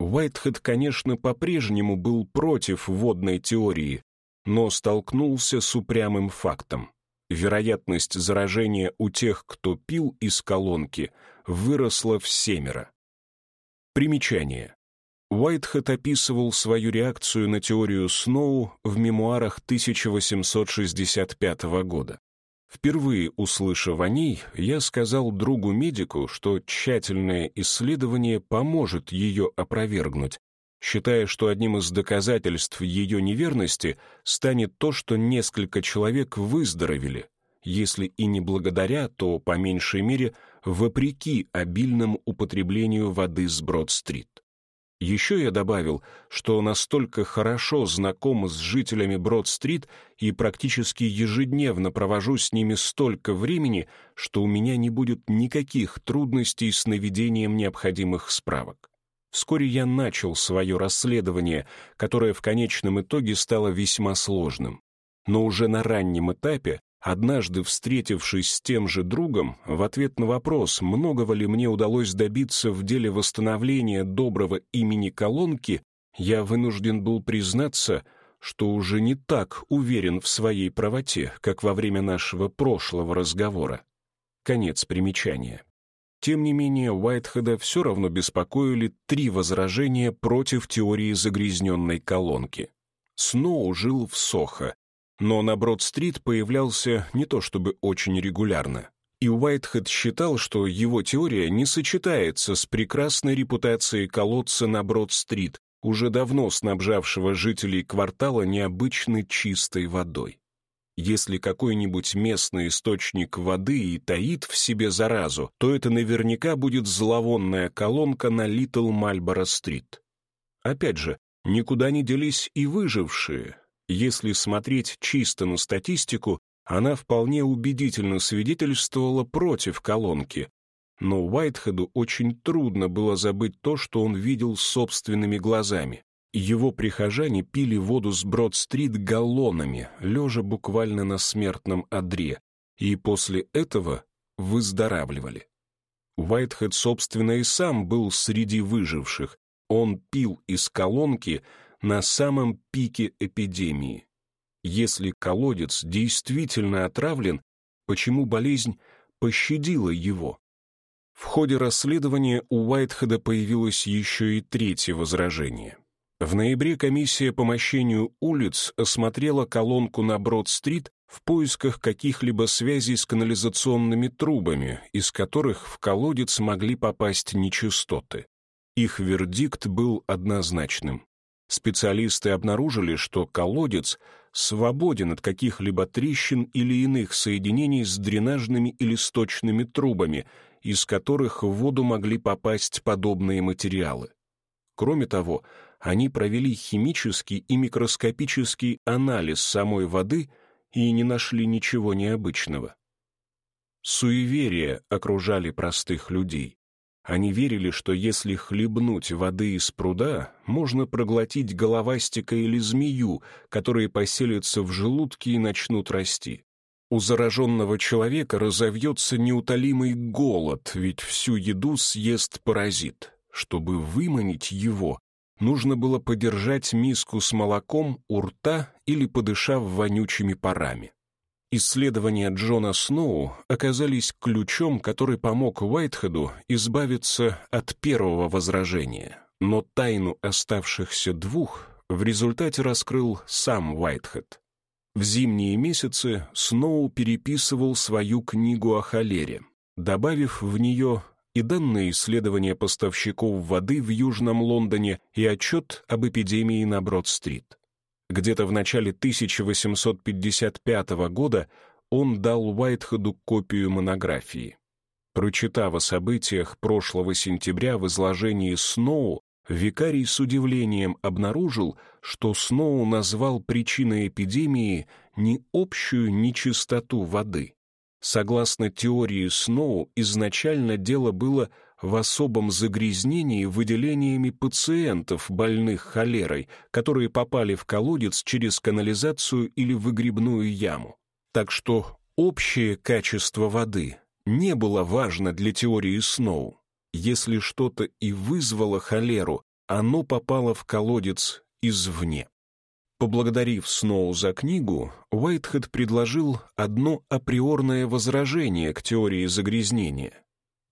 Уайтхед, конечно, по-прежнему был против водной теории, но столкнулся с упрямым фактом. Вероятность заражения у тех, кто пил из колонки, выросла в семеро. Примечание. Уайтхед описывал свою реакцию на теорию Сноу в мемуарах 1865 года. Впервые услышав о ней, я сказал другу-медику, что тщательное исследование поможет ее опровергнуть, считая, что одним из доказательств ее неверности станет то, что несколько человек выздоровели, если и не благодаря, то, по меньшей мере, вопреки обильному употреблению воды с Брод-стрит. Еще я добавил, что настолько хорошо знаком с жителями Брод-стрит и практически ежедневно провожу с ними столько времени, что у меня не будет никаких трудностей с наведением необходимых справок. Вскоре я начал свое расследование, которое в конечном итоге стало весьма сложным. Но уже на раннем этапе Однажды, встретившись с тем же другом, в ответ на вопрос, многого ли мне удалось добиться в деле восстановления доброго имени колонки, я вынужден был признаться, что уже не так уверен в своей правоте, как во время нашего прошлого разговора. Конец примечания. Тем не менее, Уайтхеда все равно беспокоили три возражения против теории загрязненной колонки. Сноу жил в Сохо, но на Брод-стрит появлялся не то чтобы очень регулярно. И Уайтхед считал, что его теория не сочетается с прекрасной репутацией колодца на Брод-стрит, уже давно снабжавшего жителей квартала необычной чистой водой. Если какой-нибудь местный источник воды и таит в себе заразу, то это наверняка будет зловонная колонка на Литл Мальборо-стрит. Опять же, никуда не делись и выжившие. Если смотреть чисто на статистику, она вполне убедительно свидетельствовала против колонки. Но Уайтхеду очень трудно было забыть то, что он видел собственными глазами. Его прихожане пили воду с Брод-стрит галлонами, лежа буквально на смертном одре, и после этого выздоравливали. Уайтхед, собственно, и сам был среди выживших. Он пил из колонки на самом пике эпидемии. Если колодец действительно отравлен, почему болезнь пощадила его? В ходе расследования у Уайтхеда появилось еще и третье возражение. В ноябре комиссия по мощению улиц осмотрела колонку на Брод-стрит в поисках каких-либо связей с канализационными трубами, из которых в колодец могли попасть нечистоты. Их вердикт был однозначным. Специалисты обнаружили, что колодец свободен от каких-либо трещин или иных соединений с дренажными или сточными трубами, из которых в воду могли попасть подобные материалы. Кроме того, они провели химический и микроскопический анализ самой воды и не нашли ничего необычного. Суеверия окружали простых людей. Они верили, что если хлебнуть воды из пруда, можно проглотить головастика или змею, которые поселятся в желудке и начнут расти. У зараженного человека разовьется неутолимый голод, ведь всю еду съест паразит. Чтобы выманить его, нужно было подержать миску с молоком у рта или подышав вонючими парами. Исследования Джона Сноу оказались ключом, который помог Уайтхеду избавиться от первого возражения, но тайну оставшихся двух в результате раскрыл сам Уайтхед. В зимние месяцы Сноу переписывал свою книгу о холере, добавив в нее и данные исследования поставщиков воды в Южном Лондоне и отчет об эпидемии на Брод-стрит. Где-то в начале 1855 года он дал Уайтхеду копию монографии. Прочитав о событиях прошлого сентября в изложении Сноу, викарий с удивлением обнаружил, что Сноу назвал причиной эпидемии не общую нечистоту воды. Согласно теории Сноу, изначально дело было в особом загрязнении выделениями пациентов, больных холерой, которые попали в колодец через канализацию или выгребную яму. Так что общее качество воды не было важно для теории Сноу. Если что-то и вызвало холеру, оно попало в колодец извне. Поблагодарив Сноу за книгу, Уайтхед предложил одно априорное возражение к теории загрязнения.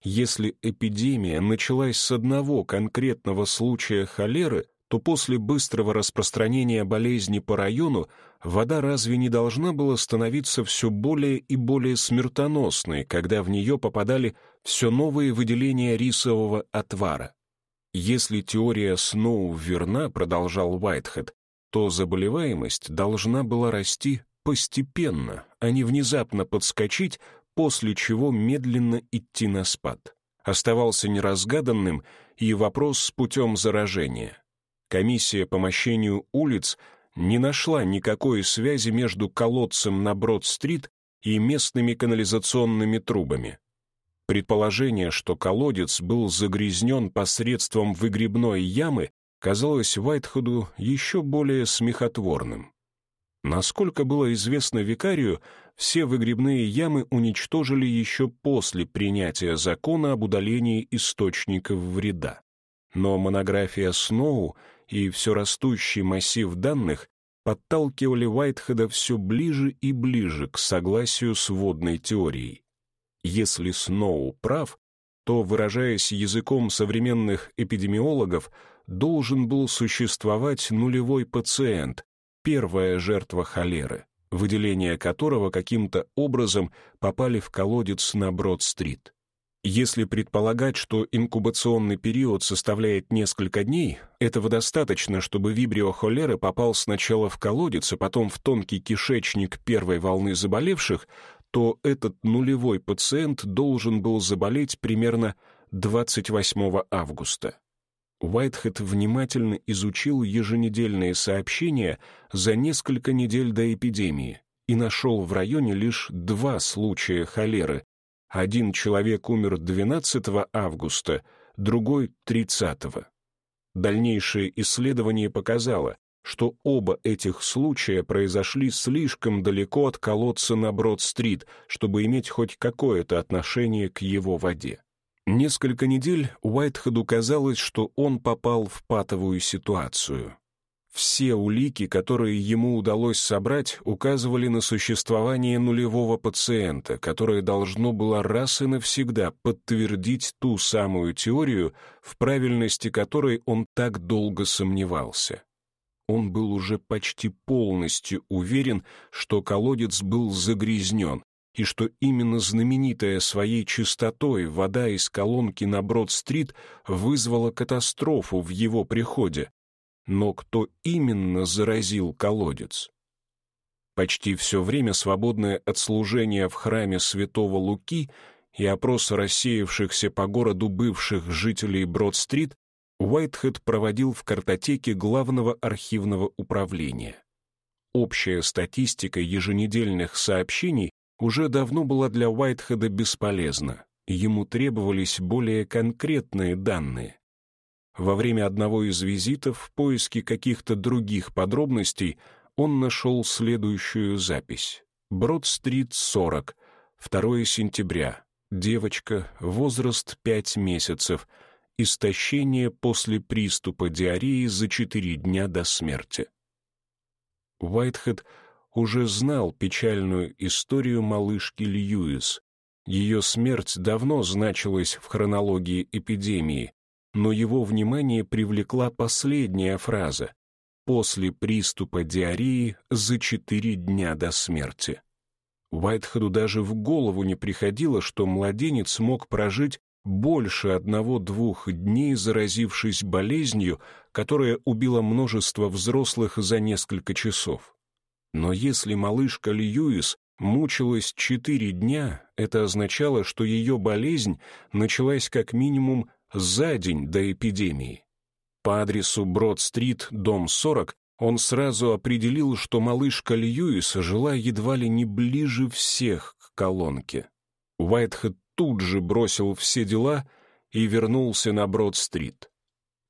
Если эпидемия началась с одного конкретного случая холеры, то после быстрого распространения болезни по району вода разве не должна была становиться все более и более смертоносной, когда в нее попадали все новые выделения рисового отвара? Если теория Сноу верна, продолжал Уайтхед, то заболеваемость должна была расти постепенно, а не внезапно подскочить после чего медленно идти на спад. Оставался неразгаданным и вопрос с путем заражения. Комиссия по мощению улиц не нашла никакой связи между колодцем на Брод-стрит и местными канализационными трубами. Предположение, что колодец был загрязнен посредством выгребной ямы, казалось Уайтхеду еще более смехотворным. Насколько было известно викарию, все выгребные ямы уничтожили еще после принятия закона об удалении источников вреда. Но монография Сноу и все растущий массив данных подталкивали Уайтхеда все ближе и ближе к согласию с водной теорией. Если Сноу прав, то, выражаясь языком современных эпидемиологов, должен был существовать нулевой пациент, первая жертва холеры выделения которого каким-то образом попали в колодец на Брод-стрит. Если предполагать, что инкубационный период составляет несколько дней, этого достаточно, чтобы вибрио холеры попал сначала в колодец, а потом в тонкий кишечник первой волны заболевших, то этот нулевой пациент должен был заболеть примерно 28 августа. Уайтхед внимательно изучил еженедельные сообщения за несколько недель до эпидемии и нашел в районе лишь два случая холеры, один человек умер 12 августа, другой — 30. Дальнейшее исследование показало, что оба этих случая произошли слишком далеко от колодца на Брод-стрит, чтобы иметь хоть какое-то отношение к его воде. Несколько недель Уайтхеду казалось, что он попал в патовую ситуацию. Все улики, которые ему удалось собрать, указывали на существование нулевого пациента, которое должно было раз и навсегда подтвердить ту самую теорию, в правильности которой он так долго сомневался. Он был уже почти полностью уверен, что колодец был загрязнен, и что именно знаменитая своей чистотой вода из колонки на Брод-стрит вызвала катастрофу в его приходе, но кто именно заразил колодец? Почти все время, свободное от служения в храме святого Луки и опроса рассеявшихся по городу бывших жителей Брод-стрит, Уайтхед проводил в картотеке главного архивного управления. Общая статистика еженедельных сообщений уже давно была для Уайтхеда бесполезна. Ему требовались более конкретные данные. Во время одного из визитов в поиске каких-то других подробностей он нашел следующую запись. Брод-стрит, 40, 2 сентября. Девочка, возраст 5 месяцев. Истощение после приступа диареи за 4 дня до смерти. Уайтхед уже знал печальную историю малышки Льюис. Ее смерть давно значилась в хронологии эпидемии, но его внимание привлекла последняя фраза «после приступа диареи за четыре дня до смерти». Уайтхеду даже в голову не приходило, что младенец мог прожить больше одного-двух дней, заразившись болезнью, которая убила множество взрослых за несколько часов. Но если малышка Льюис мучилась четыре дня, это означало, что ее болезнь началась как минимум за день до эпидемии. По адресу Брод-стрит, дом 40, он сразу определил, что малышка Льюиса жила едва ли не ближе всех к колонке. Уайтхед тут же бросил все дела и вернулся на Брод-стрит.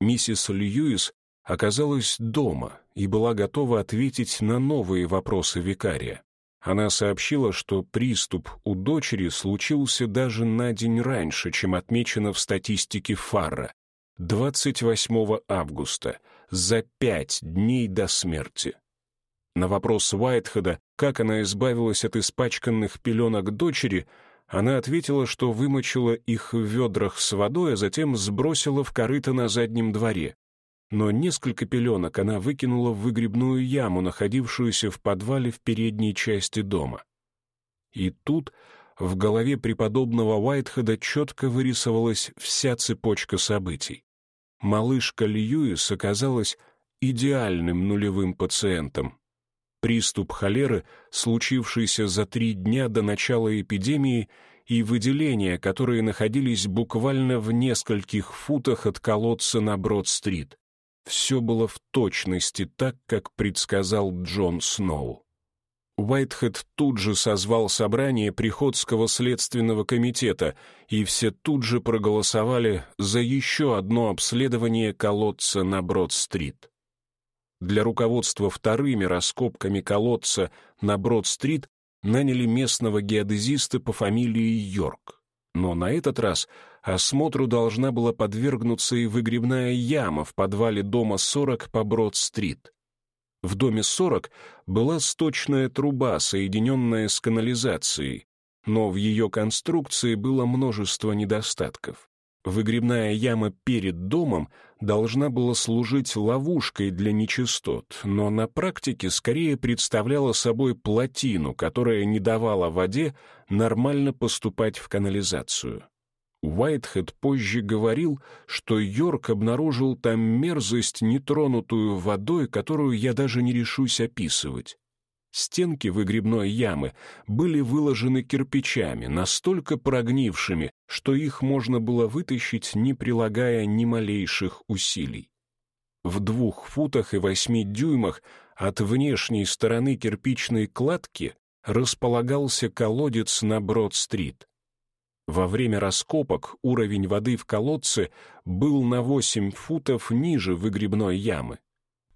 Миссис Льюис оказалась дома и была готова ответить на новые вопросы викария. Она сообщила, что приступ у дочери случился даже на день раньше, чем отмечено в статистике Фарра, 28 августа, за пять дней до смерти. На вопрос Уайтхеда, как она избавилась от испачканных пеленок дочери, она ответила, что вымочила их в ведрах с водой, а затем сбросила в корыто на заднем дворе, но несколько пеленок она выкинула в выгребную яму, находившуюся в подвале в передней части дома. И тут в голове преподобного Уайтхеда четко вырисовалась вся цепочка событий. Малышка Льюис оказалась идеальным нулевым пациентом. Приступ холеры, случившийся за три дня до начала эпидемии, и выделения, которые находились буквально в нескольких футах от колодца на Брод-стрит. Все было в точности так, как предсказал Джон Сноу. Уайтхед тут же созвал собрание Приходского следственного комитета, и все тут же проголосовали за еще одно обследование колодца на Брод-стрит. Для руководства вторыми раскопками колодца на Брод-стрит наняли местного геодезиста по фамилии Йорк. Но на этот раз осмотру должна была подвергнуться и выгребная яма в подвале дома 40 по Брод-стрит. В доме 40 была сточная труба, соединенная с канализацией, но в ее конструкции было множество недостатков. Выгребная яма перед домом должна была служить ловушкой для нечистот, но на практике скорее представляла собой плотину, которая не давала воде нормально поступать в канализацию. Уайтхед позже говорил, что Йорк обнаружил там мерзость, нетронутую водой, которую я даже не решусь описывать. Стенки выгребной ямы были выложены кирпичами, настолько прогнившими, что их можно было вытащить, не прилагая ни малейших усилий. В двух футах и восьми дюймах от внешней стороны кирпичной кладки располагался колодец на Брод-стрит. Во время раскопок уровень воды в колодце был на 8 футов ниже выгребной ямы.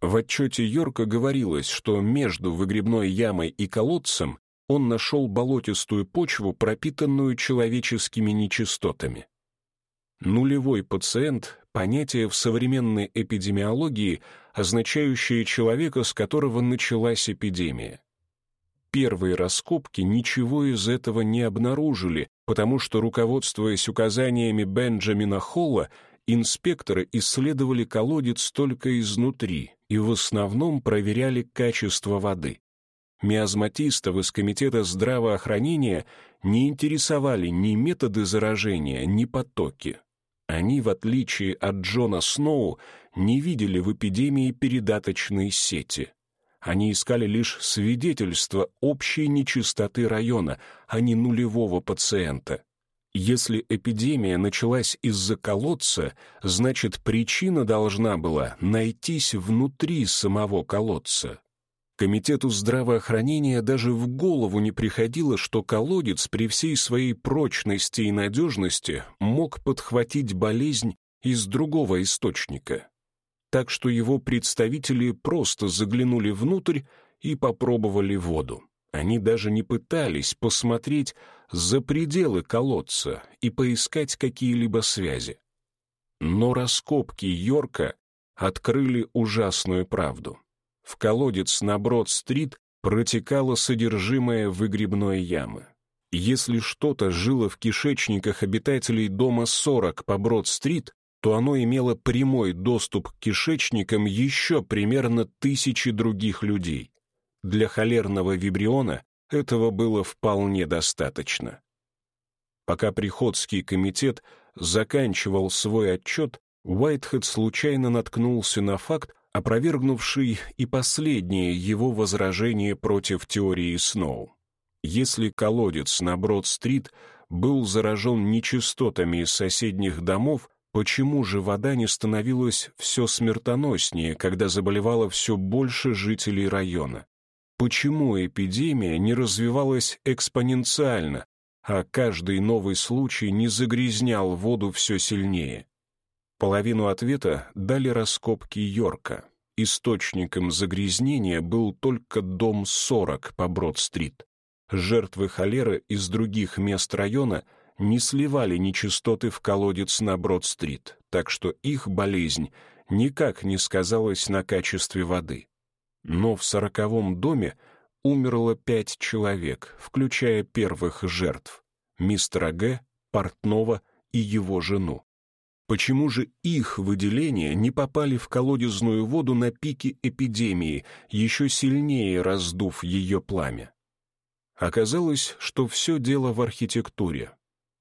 В отчете Йорка говорилось, что между выгребной ямой и колодцем он нашел болотистую почву, пропитанную человеческими нечистотами. Нулевой пациент — понятие в современной эпидемиологии, означающее человека, с которого началась эпидемия. Первые раскопки ничего из этого не обнаружили, потому что, руководствуясь указаниями Бенджамина Холла, инспекторы исследовали колодец только изнутри и в основном проверяли качество воды. Миазматистов из Комитета здравоохранения не интересовали ни методы заражения, ни потоки. Они, в отличие от Джона Сноу, не видели в эпидемии передаточной сети. Они искали лишь свидетельство общей нечистоты района, а не нулевого пациента. Если эпидемия началась из-за колодца, значит, причина должна была найтись внутри самого колодца. Комитету здравоохранения даже в голову не приходило, что колодец при всей своей прочности и надежности мог подхватить болезнь из другого источника так что его представители просто заглянули внутрь и попробовали воду. Они даже не пытались посмотреть за пределы колодца и поискать какие-либо связи. Но раскопки Йорка открыли ужасную правду. В колодец на Брод-стрит протекало содержимое выгребной ямы. Если что-то жило в кишечниках обитателей дома 40 по Брод-стрит, то оно имело прямой доступ к кишечникам еще примерно тысячи других людей. Для холерного вибриона этого было вполне достаточно. Пока Приходский комитет заканчивал свой отчет, Уайтхед случайно наткнулся на факт, опровергнувший и последнее его возражение против теории Сноу. Если колодец на Брод-стрит был заражен нечистотами из соседних домов, Почему же вода не становилась все смертоноснее, когда заболевало все больше жителей района? Почему эпидемия не развивалась экспоненциально, а каждый новый случай не загрязнял воду все сильнее? Половину ответа дали раскопки Йорка. Источником загрязнения был только дом 40 по Брод-стрит. Жертвы холеры из других мест района – не сливали нечистоты в колодец на Брод-стрит, так что их болезнь никак не сказалась на качестве воды. Но в сороковом доме умерло пять человек, включая первых жертв — мистера Г., Портнова и его жену. Почему же их выделения не попали в колодезную воду на пике эпидемии, еще сильнее раздув ее пламя? Оказалось, что все дело в архитектуре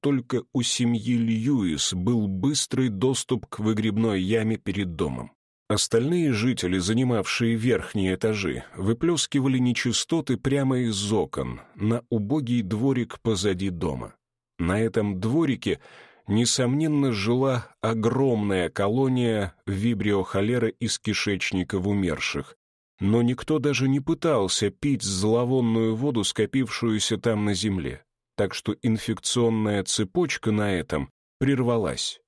только у семьи Льюис был быстрый доступ к выгребной яме перед домом. Остальные жители, занимавшие верхние этажи, выплескивали нечистоты прямо из окон на убогий дворик позади дома. На этом дворике, несомненно, жила огромная колония вибриохолеры из кишечников умерших, но никто даже не пытался пить зловонную воду, скопившуюся там на земле так что инфекционная цепочка на этом прервалась.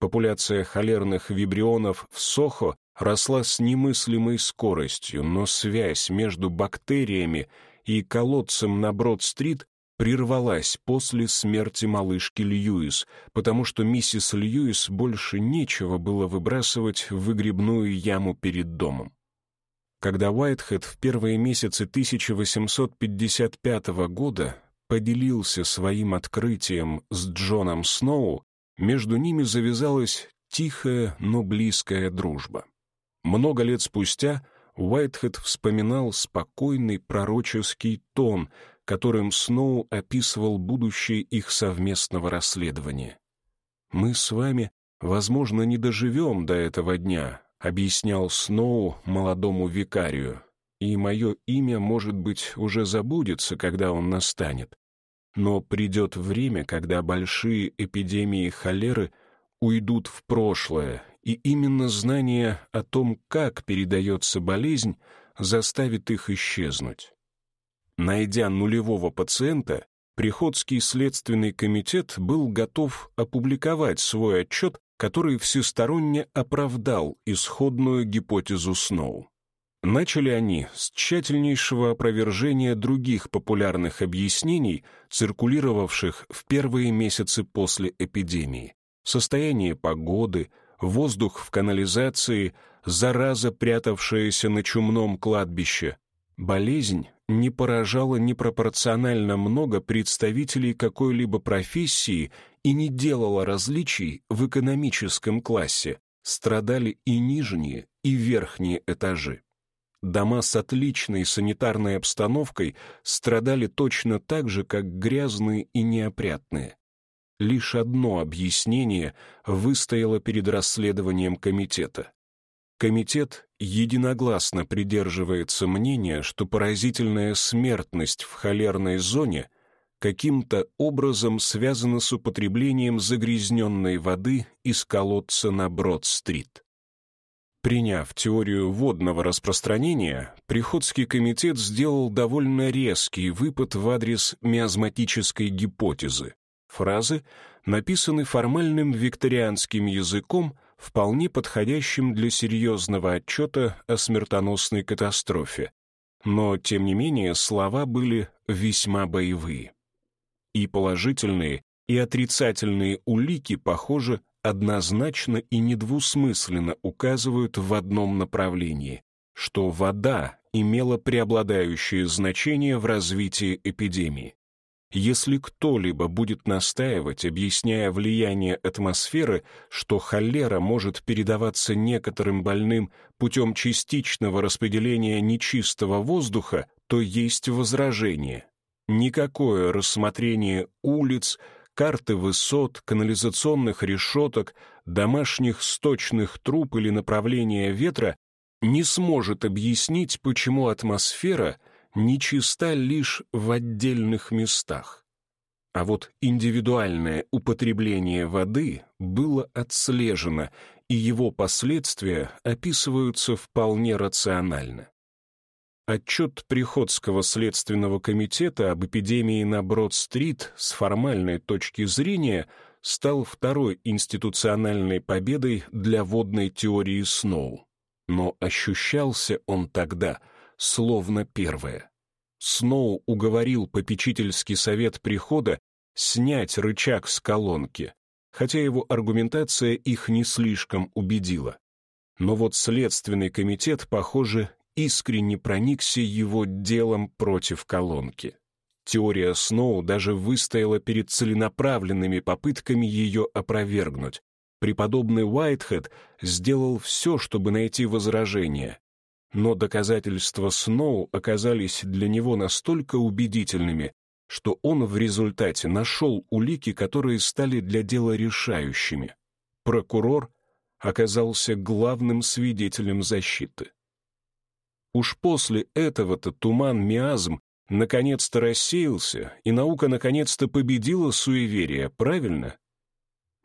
Популяция холерных вибрионов в Сохо росла с немыслимой скоростью, но связь между бактериями и колодцем на Брод-стрит прервалась после смерти малышки Льюис, потому что миссис Льюис больше нечего было выбрасывать в выгребную яму перед домом. Когда Уайтхед в первые месяцы 1855 года поделился своим открытием с Джоном Сноу, между ними завязалась тихая, но близкая дружба. Много лет спустя Уайтхед вспоминал спокойный пророческий тон, которым Сноу описывал будущее их совместного расследования. Мы с вами, возможно, не доживем до этого дня, объяснял Сноу молодому викарию, и мое имя, может быть, уже забудется, когда он настанет. Но придет время, когда большие эпидемии холеры уйдут в прошлое, и именно знание о том, как передается болезнь, заставит их исчезнуть. Найдя нулевого пациента, Приходский следственный комитет был готов опубликовать свой отчет, который всесторонне оправдал исходную гипотезу Сноу. Начали они с тщательнейшего опровержения других популярных объяснений, циркулировавших в первые месяцы после эпидемии. Состояние погоды, воздух в канализации, зараза, прятавшаяся на чумном кладбище. Болезнь не поражала непропорционально много представителей какой-либо профессии и не делала различий в экономическом классе. Страдали и нижние, и верхние этажи. Дома с отличной санитарной обстановкой страдали точно так же, как грязные и неопрятные. Лишь одно объяснение выстояло перед расследованием комитета. Комитет единогласно придерживается мнения, что поразительная смертность в холерной зоне каким-то образом связана с употреблением загрязненной воды из колодца на Брод-стрит. Приняв теорию водного распространения, Приходский комитет сделал довольно резкий выпад в адрес миазматической гипотезы. Фразы написаны формальным викторианским языком, вполне подходящим для серьезного отчета о смертоносной катастрофе. Но, тем не менее, слова были весьма боевые. И положительные, и отрицательные улики, похоже, однозначно и недвусмысленно указывают в одном направлении, что вода имела преобладающее значение в развитии эпидемии. Если кто-либо будет настаивать, объясняя влияние атмосферы, что холера может передаваться некоторым больным путем частичного распределения нечистого воздуха, то есть возражение. Никакое рассмотрение улиц, карты высот, канализационных решеток, домашних сточных труб или направления ветра не сможет объяснить, почему атмосфера нечиста лишь в отдельных местах. А вот индивидуальное употребление воды было отслежено, и его последствия описываются вполне рационально. Отчет Приходского следственного комитета об эпидемии на Брод-стрит с формальной точки зрения стал второй институциональной победой для водной теории Сноу. Но ощущался он тогда словно первое. Сноу уговорил попечительский совет прихода снять рычаг с колонки, хотя его аргументация их не слишком убедила. Но вот Следственный комитет, похоже, искренне проникся его делом против колонки. Теория Сноу даже выстояла перед целенаправленными попытками ее опровергнуть. Преподобный Уайтхед сделал все, чтобы найти возражение. Но доказательства Сноу оказались для него настолько убедительными, что он в результате нашел улики, которые стали для дела решающими. Прокурор оказался главным свидетелем защиты. Уж после этого-то туман-миазм наконец-то рассеялся, и наука наконец-то победила суеверие, правильно?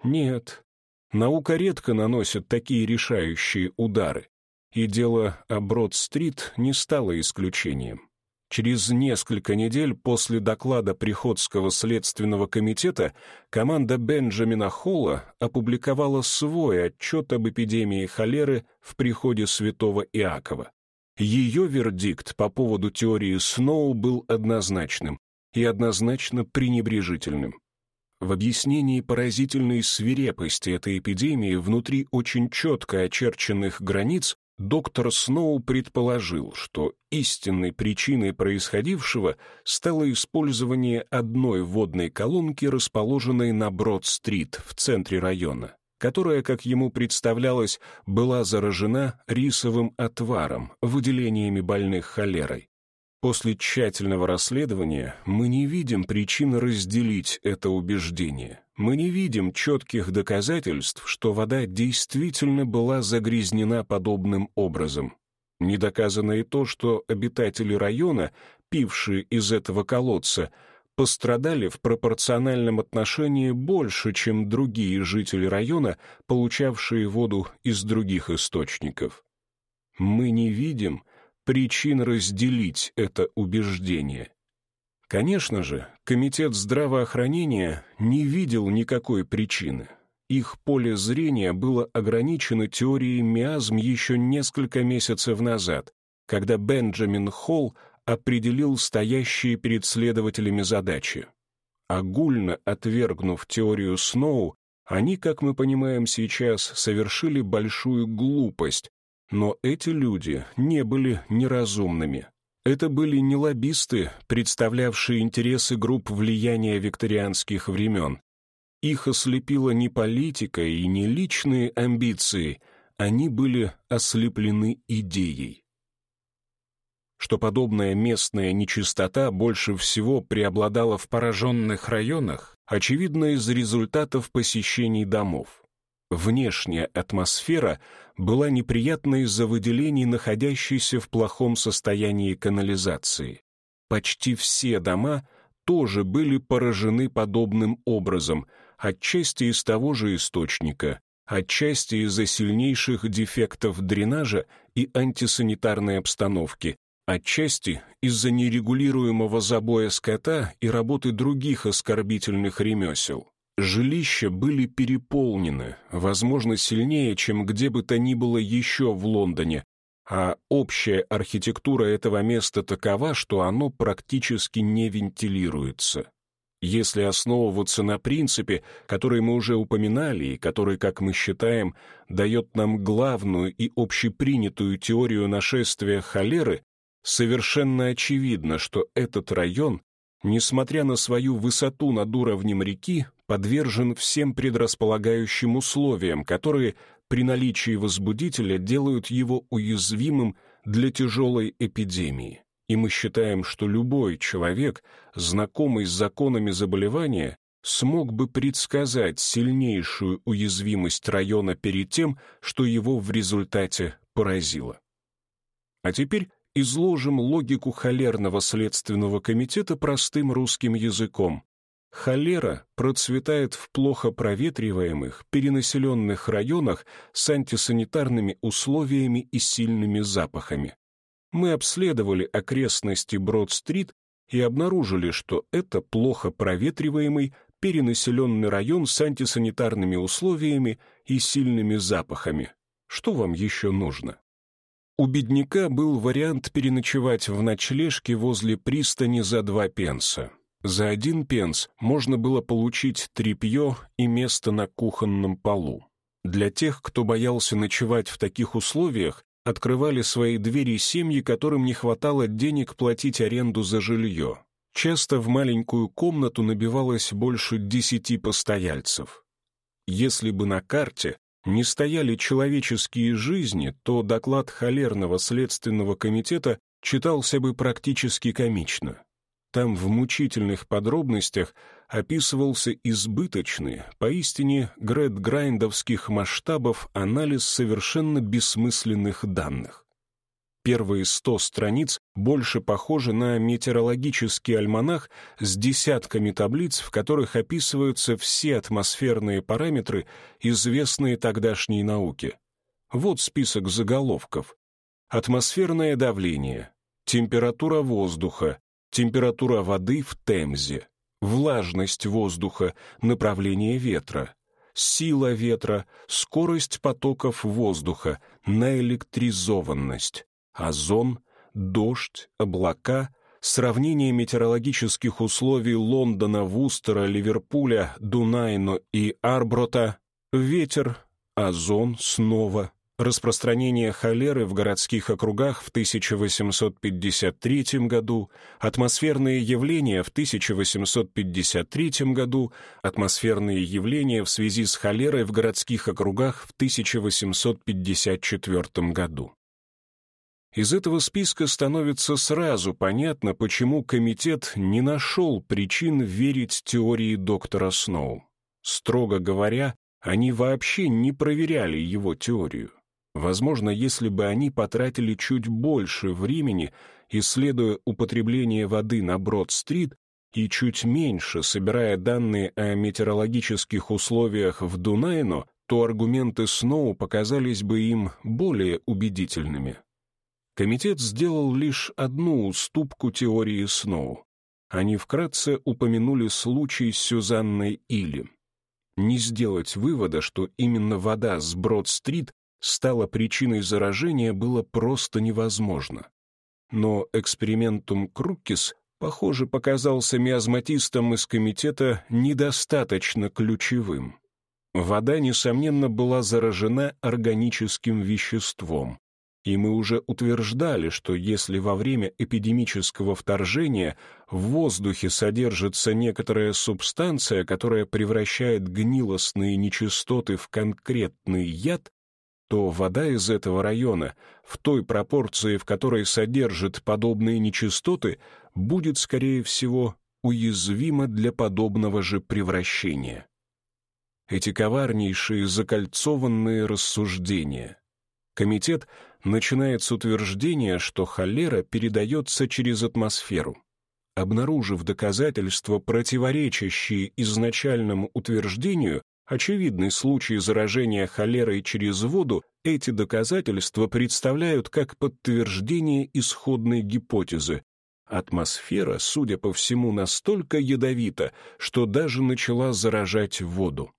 Нет, наука редко наносит такие решающие удары, и дело о Брод-стрит не стало исключением. Через несколько недель после доклада Приходского следственного комитета команда Бенджамина Холла опубликовала свой отчет об эпидемии холеры в приходе святого Иакова. Ее вердикт по поводу теории Сноу был однозначным и однозначно пренебрежительным. В объяснении поразительной свирепости этой эпидемии внутри очень четко очерченных границ доктор Сноу предположил, что истинной причиной происходившего стало использование одной водной колонки, расположенной на Брод-стрит в центре района которая, как ему представлялось, была заражена рисовым отваром, выделениями больных холерой. После тщательного расследования мы не видим причин разделить это убеждение. мы не видим четких доказательств, что вода действительно была загрязнена подобным образом. Не доказано и то, что обитатели района, пившие из этого колодца, пострадали в пропорциональном отношении больше, чем другие жители района, получавшие воду из других источников. Мы не видим причин разделить это убеждение. Конечно же, Комитет здравоохранения не видел никакой причины. Их поле зрения было ограничено теорией миазм еще несколько месяцев назад, когда Бенджамин Холл определил стоящие перед следователями задачи. Огульно отвергнув теорию Сноу, они, как мы понимаем сейчас, совершили большую глупость, но эти люди не были неразумными. Это были не лоббисты, представлявшие интересы групп влияния викторианских времен. Их ослепила не политика и не личные амбиции, они были ослеплены идеей. Что подобная местная нечистота больше всего преобладала в пораженных районах, очевидно из результатов посещений домов. Внешняя атмосфера была неприятна из-за выделений, находящейся в плохом состоянии канализации. Почти все дома тоже были поражены подобным образом, отчасти из того же источника, отчасти из-за сильнейших дефектов дренажа и антисанитарной обстановки, отчасти из-за нерегулируемого забоя скота и работы других оскорбительных ремесел. Жилища были переполнены, возможно, сильнее, чем где бы то ни было еще в Лондоне, а общая архитектура этого места такова, что оно практически не вентилируется. Если основываться на принципе, который мы уже упоминали и который, как мы считаем, дает нам главную и общепринятую теорию нашествия холеры, совершенно очевидно, что этот район, несмотря на свою высоту над уровнем реки, подвержен всем предрасполагающим условиям, которые при наличии возбудителя делают его уязвимым для тяжелой эпидемии. И мы считаем, что любой человек, знакомый с законами заболевания, смог бы предсказать сильнейшую уязвимость района перед тем, что его в результате поразило. А теперь изложим логику холерного следственного комитета простым русским языком, Холера процветает в плохо проветриваемых, перенаселенных районах с антисанитарными условиями и сильными запахами. Мы обследовали окрестности Брод-стрит и обнаружили, что это плохо проветриваемый, перенаселенный район с антисанитарными условиями и сильными запахами. Что вам еще нужно? У бедняка был вариант переночевать в ночлежке возле пристани за два пенса. За один пенс можно было получить тряпье и место на кухонном полу. Для тех, кто боялся ночевать в таких условиях, открывали свои двери семьи, которым не хватало денег платить аренду за жилье. Часто в маленькую комнату набивалось больше десяти постояльцев. Если бы на карте не стояли человеческие жизни, то доклад холерного следственного комитета читался бы практически комично. Там в мучительных подробностях описывался избыточный, поистине грейд-грайндовских масштабов анализ совершенно бессмысленных данных. Первые сто страниц больше похожи на метеорологический альманах с десятками таблиц, в которых описываются все атмосферные параметры, известные тогдашней науке. Вот список заголовков. Атмосферное давление, температура воздуха, температура воды в Темзе, влажность воздуха, направление ветра, сила ветра, скорость потоков воздуха, наэлектризованность, озон, дождь, облака, сравнение метеорологических условий Лондона, Вустера, Ливерпуля, Дунайно и Арброта, ветер, озон снова, распространение холеры в городских округах в 1853 году, атмосферные явления в 1853 году, атмосферные явления в связи с холерой в городских округах в 1854 году. Из этого списка становится сразу понятно, почему комитет не нашел причин верить теории доктора Сноу. Строго говоря, они вообще не проверяли его теорию. Возможно, если бы они потратили чуть больше времени, исследуя употребление воды на Брод-стрит, и чуть меньше, собирая данные о метеорологических условиях в Дунайно, то аргументы Сноу показались бы им более убедительными. Комитет сделал лишь одну уступку теории Сноу. Они вкратце упомянули случай с Сюзанной Илли. Не сделать вывода, что именно вода с Брод-стрит стала причиной заражения, было просто невозможно. Но экспериментум Круккис похоже, показался миазматистам из комитета недостаточно ключевым. Вода, несомненно, была заражена органическим веществом. И мы уже утверждали, что если во время эпидемического вторжения в воздухе содержится некоторая субстанция, которая превращает гнилостные нечистоты в конкретный яд, то вода из этого района в той пропорции, в которой содержит подобные нечистоты, будет, скорее всего, уязвима для подобного же превращения. Эти коварнейшие закольцованные рассуждения. Комитет начинает с утверждения, что холера передается через атмосферу. Обнаружив доказательства, противоречащие изначальному утверждению, очевидный случай заражения холерой через воду, эти доказательства представляют как подтверждение исходной гипотезы. Атмосфера, судя по всему, настолько ядовита, что даже начала заражать воду.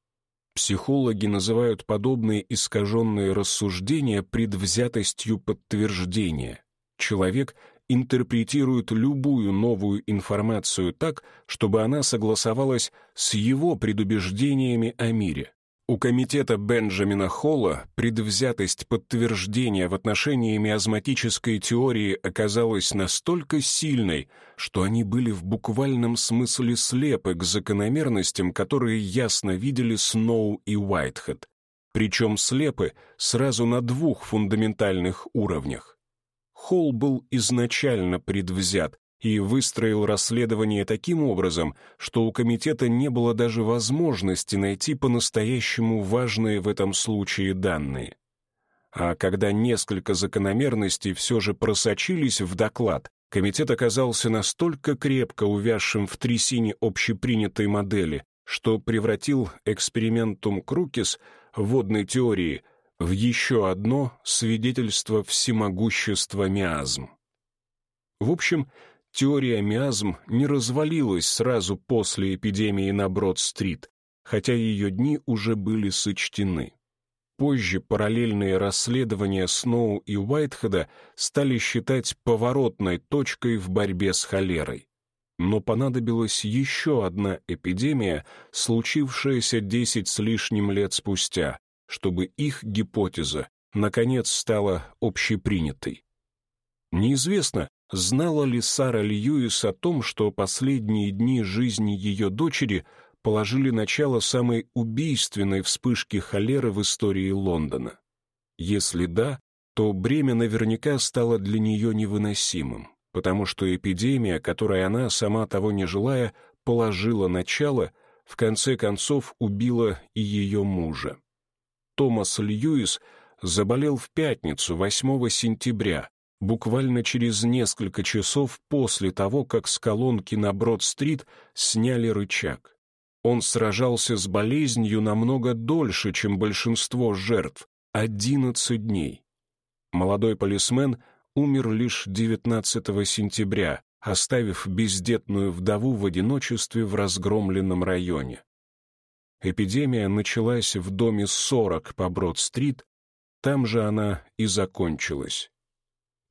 Психологи называют подобные искаженные рассуждения предвзятостью подтверждения. Человек интерпретирует любую новую информацию так, чтобы она согласовалась с его предубеждениями о мире. У комитета Бенджамина Холла предвзятость подтверждения в отношении миазматической теории оказалась настолько сильной, что они были в буквальном смысле слепы к закономерностям, которые ясно видели Сноу и Уайтхед. Причем слепы сразу на двух фундаментальных уровнях. Холл был изначально предвзят и выстроил расследование таким образом, что у комитета не было даже возможности найти по-настоящему важные в этом случае данные. А когда несколько закономерностей все же просочились в доклад, комитет оказался настолько крепко увязшим в трясине общепринятой модели, что превратил экспериментум Крукис водной теории – в еще одно свидетельство всемогущества миазм. В общем, теория миазм не развалилась сразу после эпидемии на Брод-стрит, хотя ее дни уже были сочтены. Позже параллельные расследования Сноу и Уайтхеда стали считать поворотной точкой в борьбе с холерой. Но понадобилась еще одна эпидемия, случившаяся десять с лишним лет спустя, чтобы их гипотеза наконец стала общепринятой. Неизвестно, знала ли Сара Льюис о том, что последние дни жизни ее дочери положили начало самой убийственной вспышке холеры в истории Лондона. Если да, то бремя наверняка стало для нее невыносимым, потому что эпидемия, которой она, сама того не желая, положила начало, в конце концов убила и ее мужа. Томас Льюис заболел в пятницу, 8 сентября, буквально через несколько часов после того, как с колонки на Брод-стрит сняли рычаг. Он сражался с болезнью намного дольше, чем большинство жертв — 11 дней. Молодой полисмен умер лишь 19 сентября, оставив бездетную вдову в одиночестве в разгромленном районе. Эпидемия началась в доме 40 по Брод-стрит, там же она и закончилась.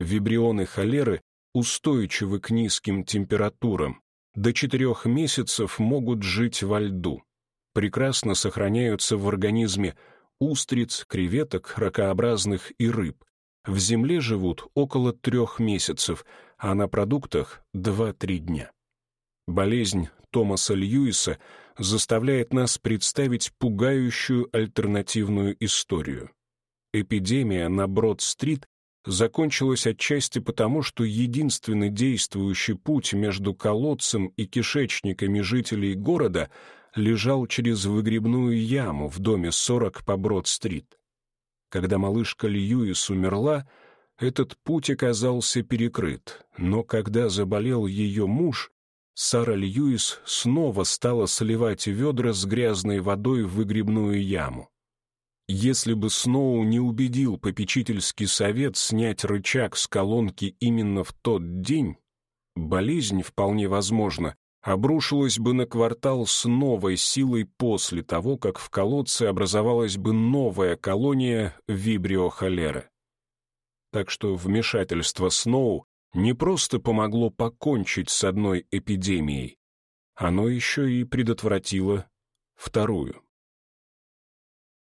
Вибрионы холеры устойчивы к низким температурам, до четырех месяцев могут жить во льду, прекрасно сохраняются в организме устриц, креветок, ракообразных и рыб. В земле живут около трех месяцев, а на продуктах — два-три дня. Болезнь Томаса Льюиса — заставляет нас представить пугающую альтернативную историю. Эпидемия на Брод-стрит закончилась отчасти потому, что единственный действующий путь между колодцем и кишечниками жителей города лежал через выгребную яму в доме 40 по Брод-стрит. Когда малышка Льюис умерла, этот путь оказался перекрыт, но когда заболел ее муж, Сара Льюис снова стала сливать ведра с грязной водой в выгребную яму. Если бы Сноу не убедил попечительский совет снять рычаг с колонки именно в тот день, болезнь, вполне возможно, обрушилась бы на квартал с новой силой после того, как в колодце образовалась бы новая колония вибриохолеры. Так что вмешательство Сноу не просто помогло покончить с одной эпидемией, оно еще и предотвратило вторую.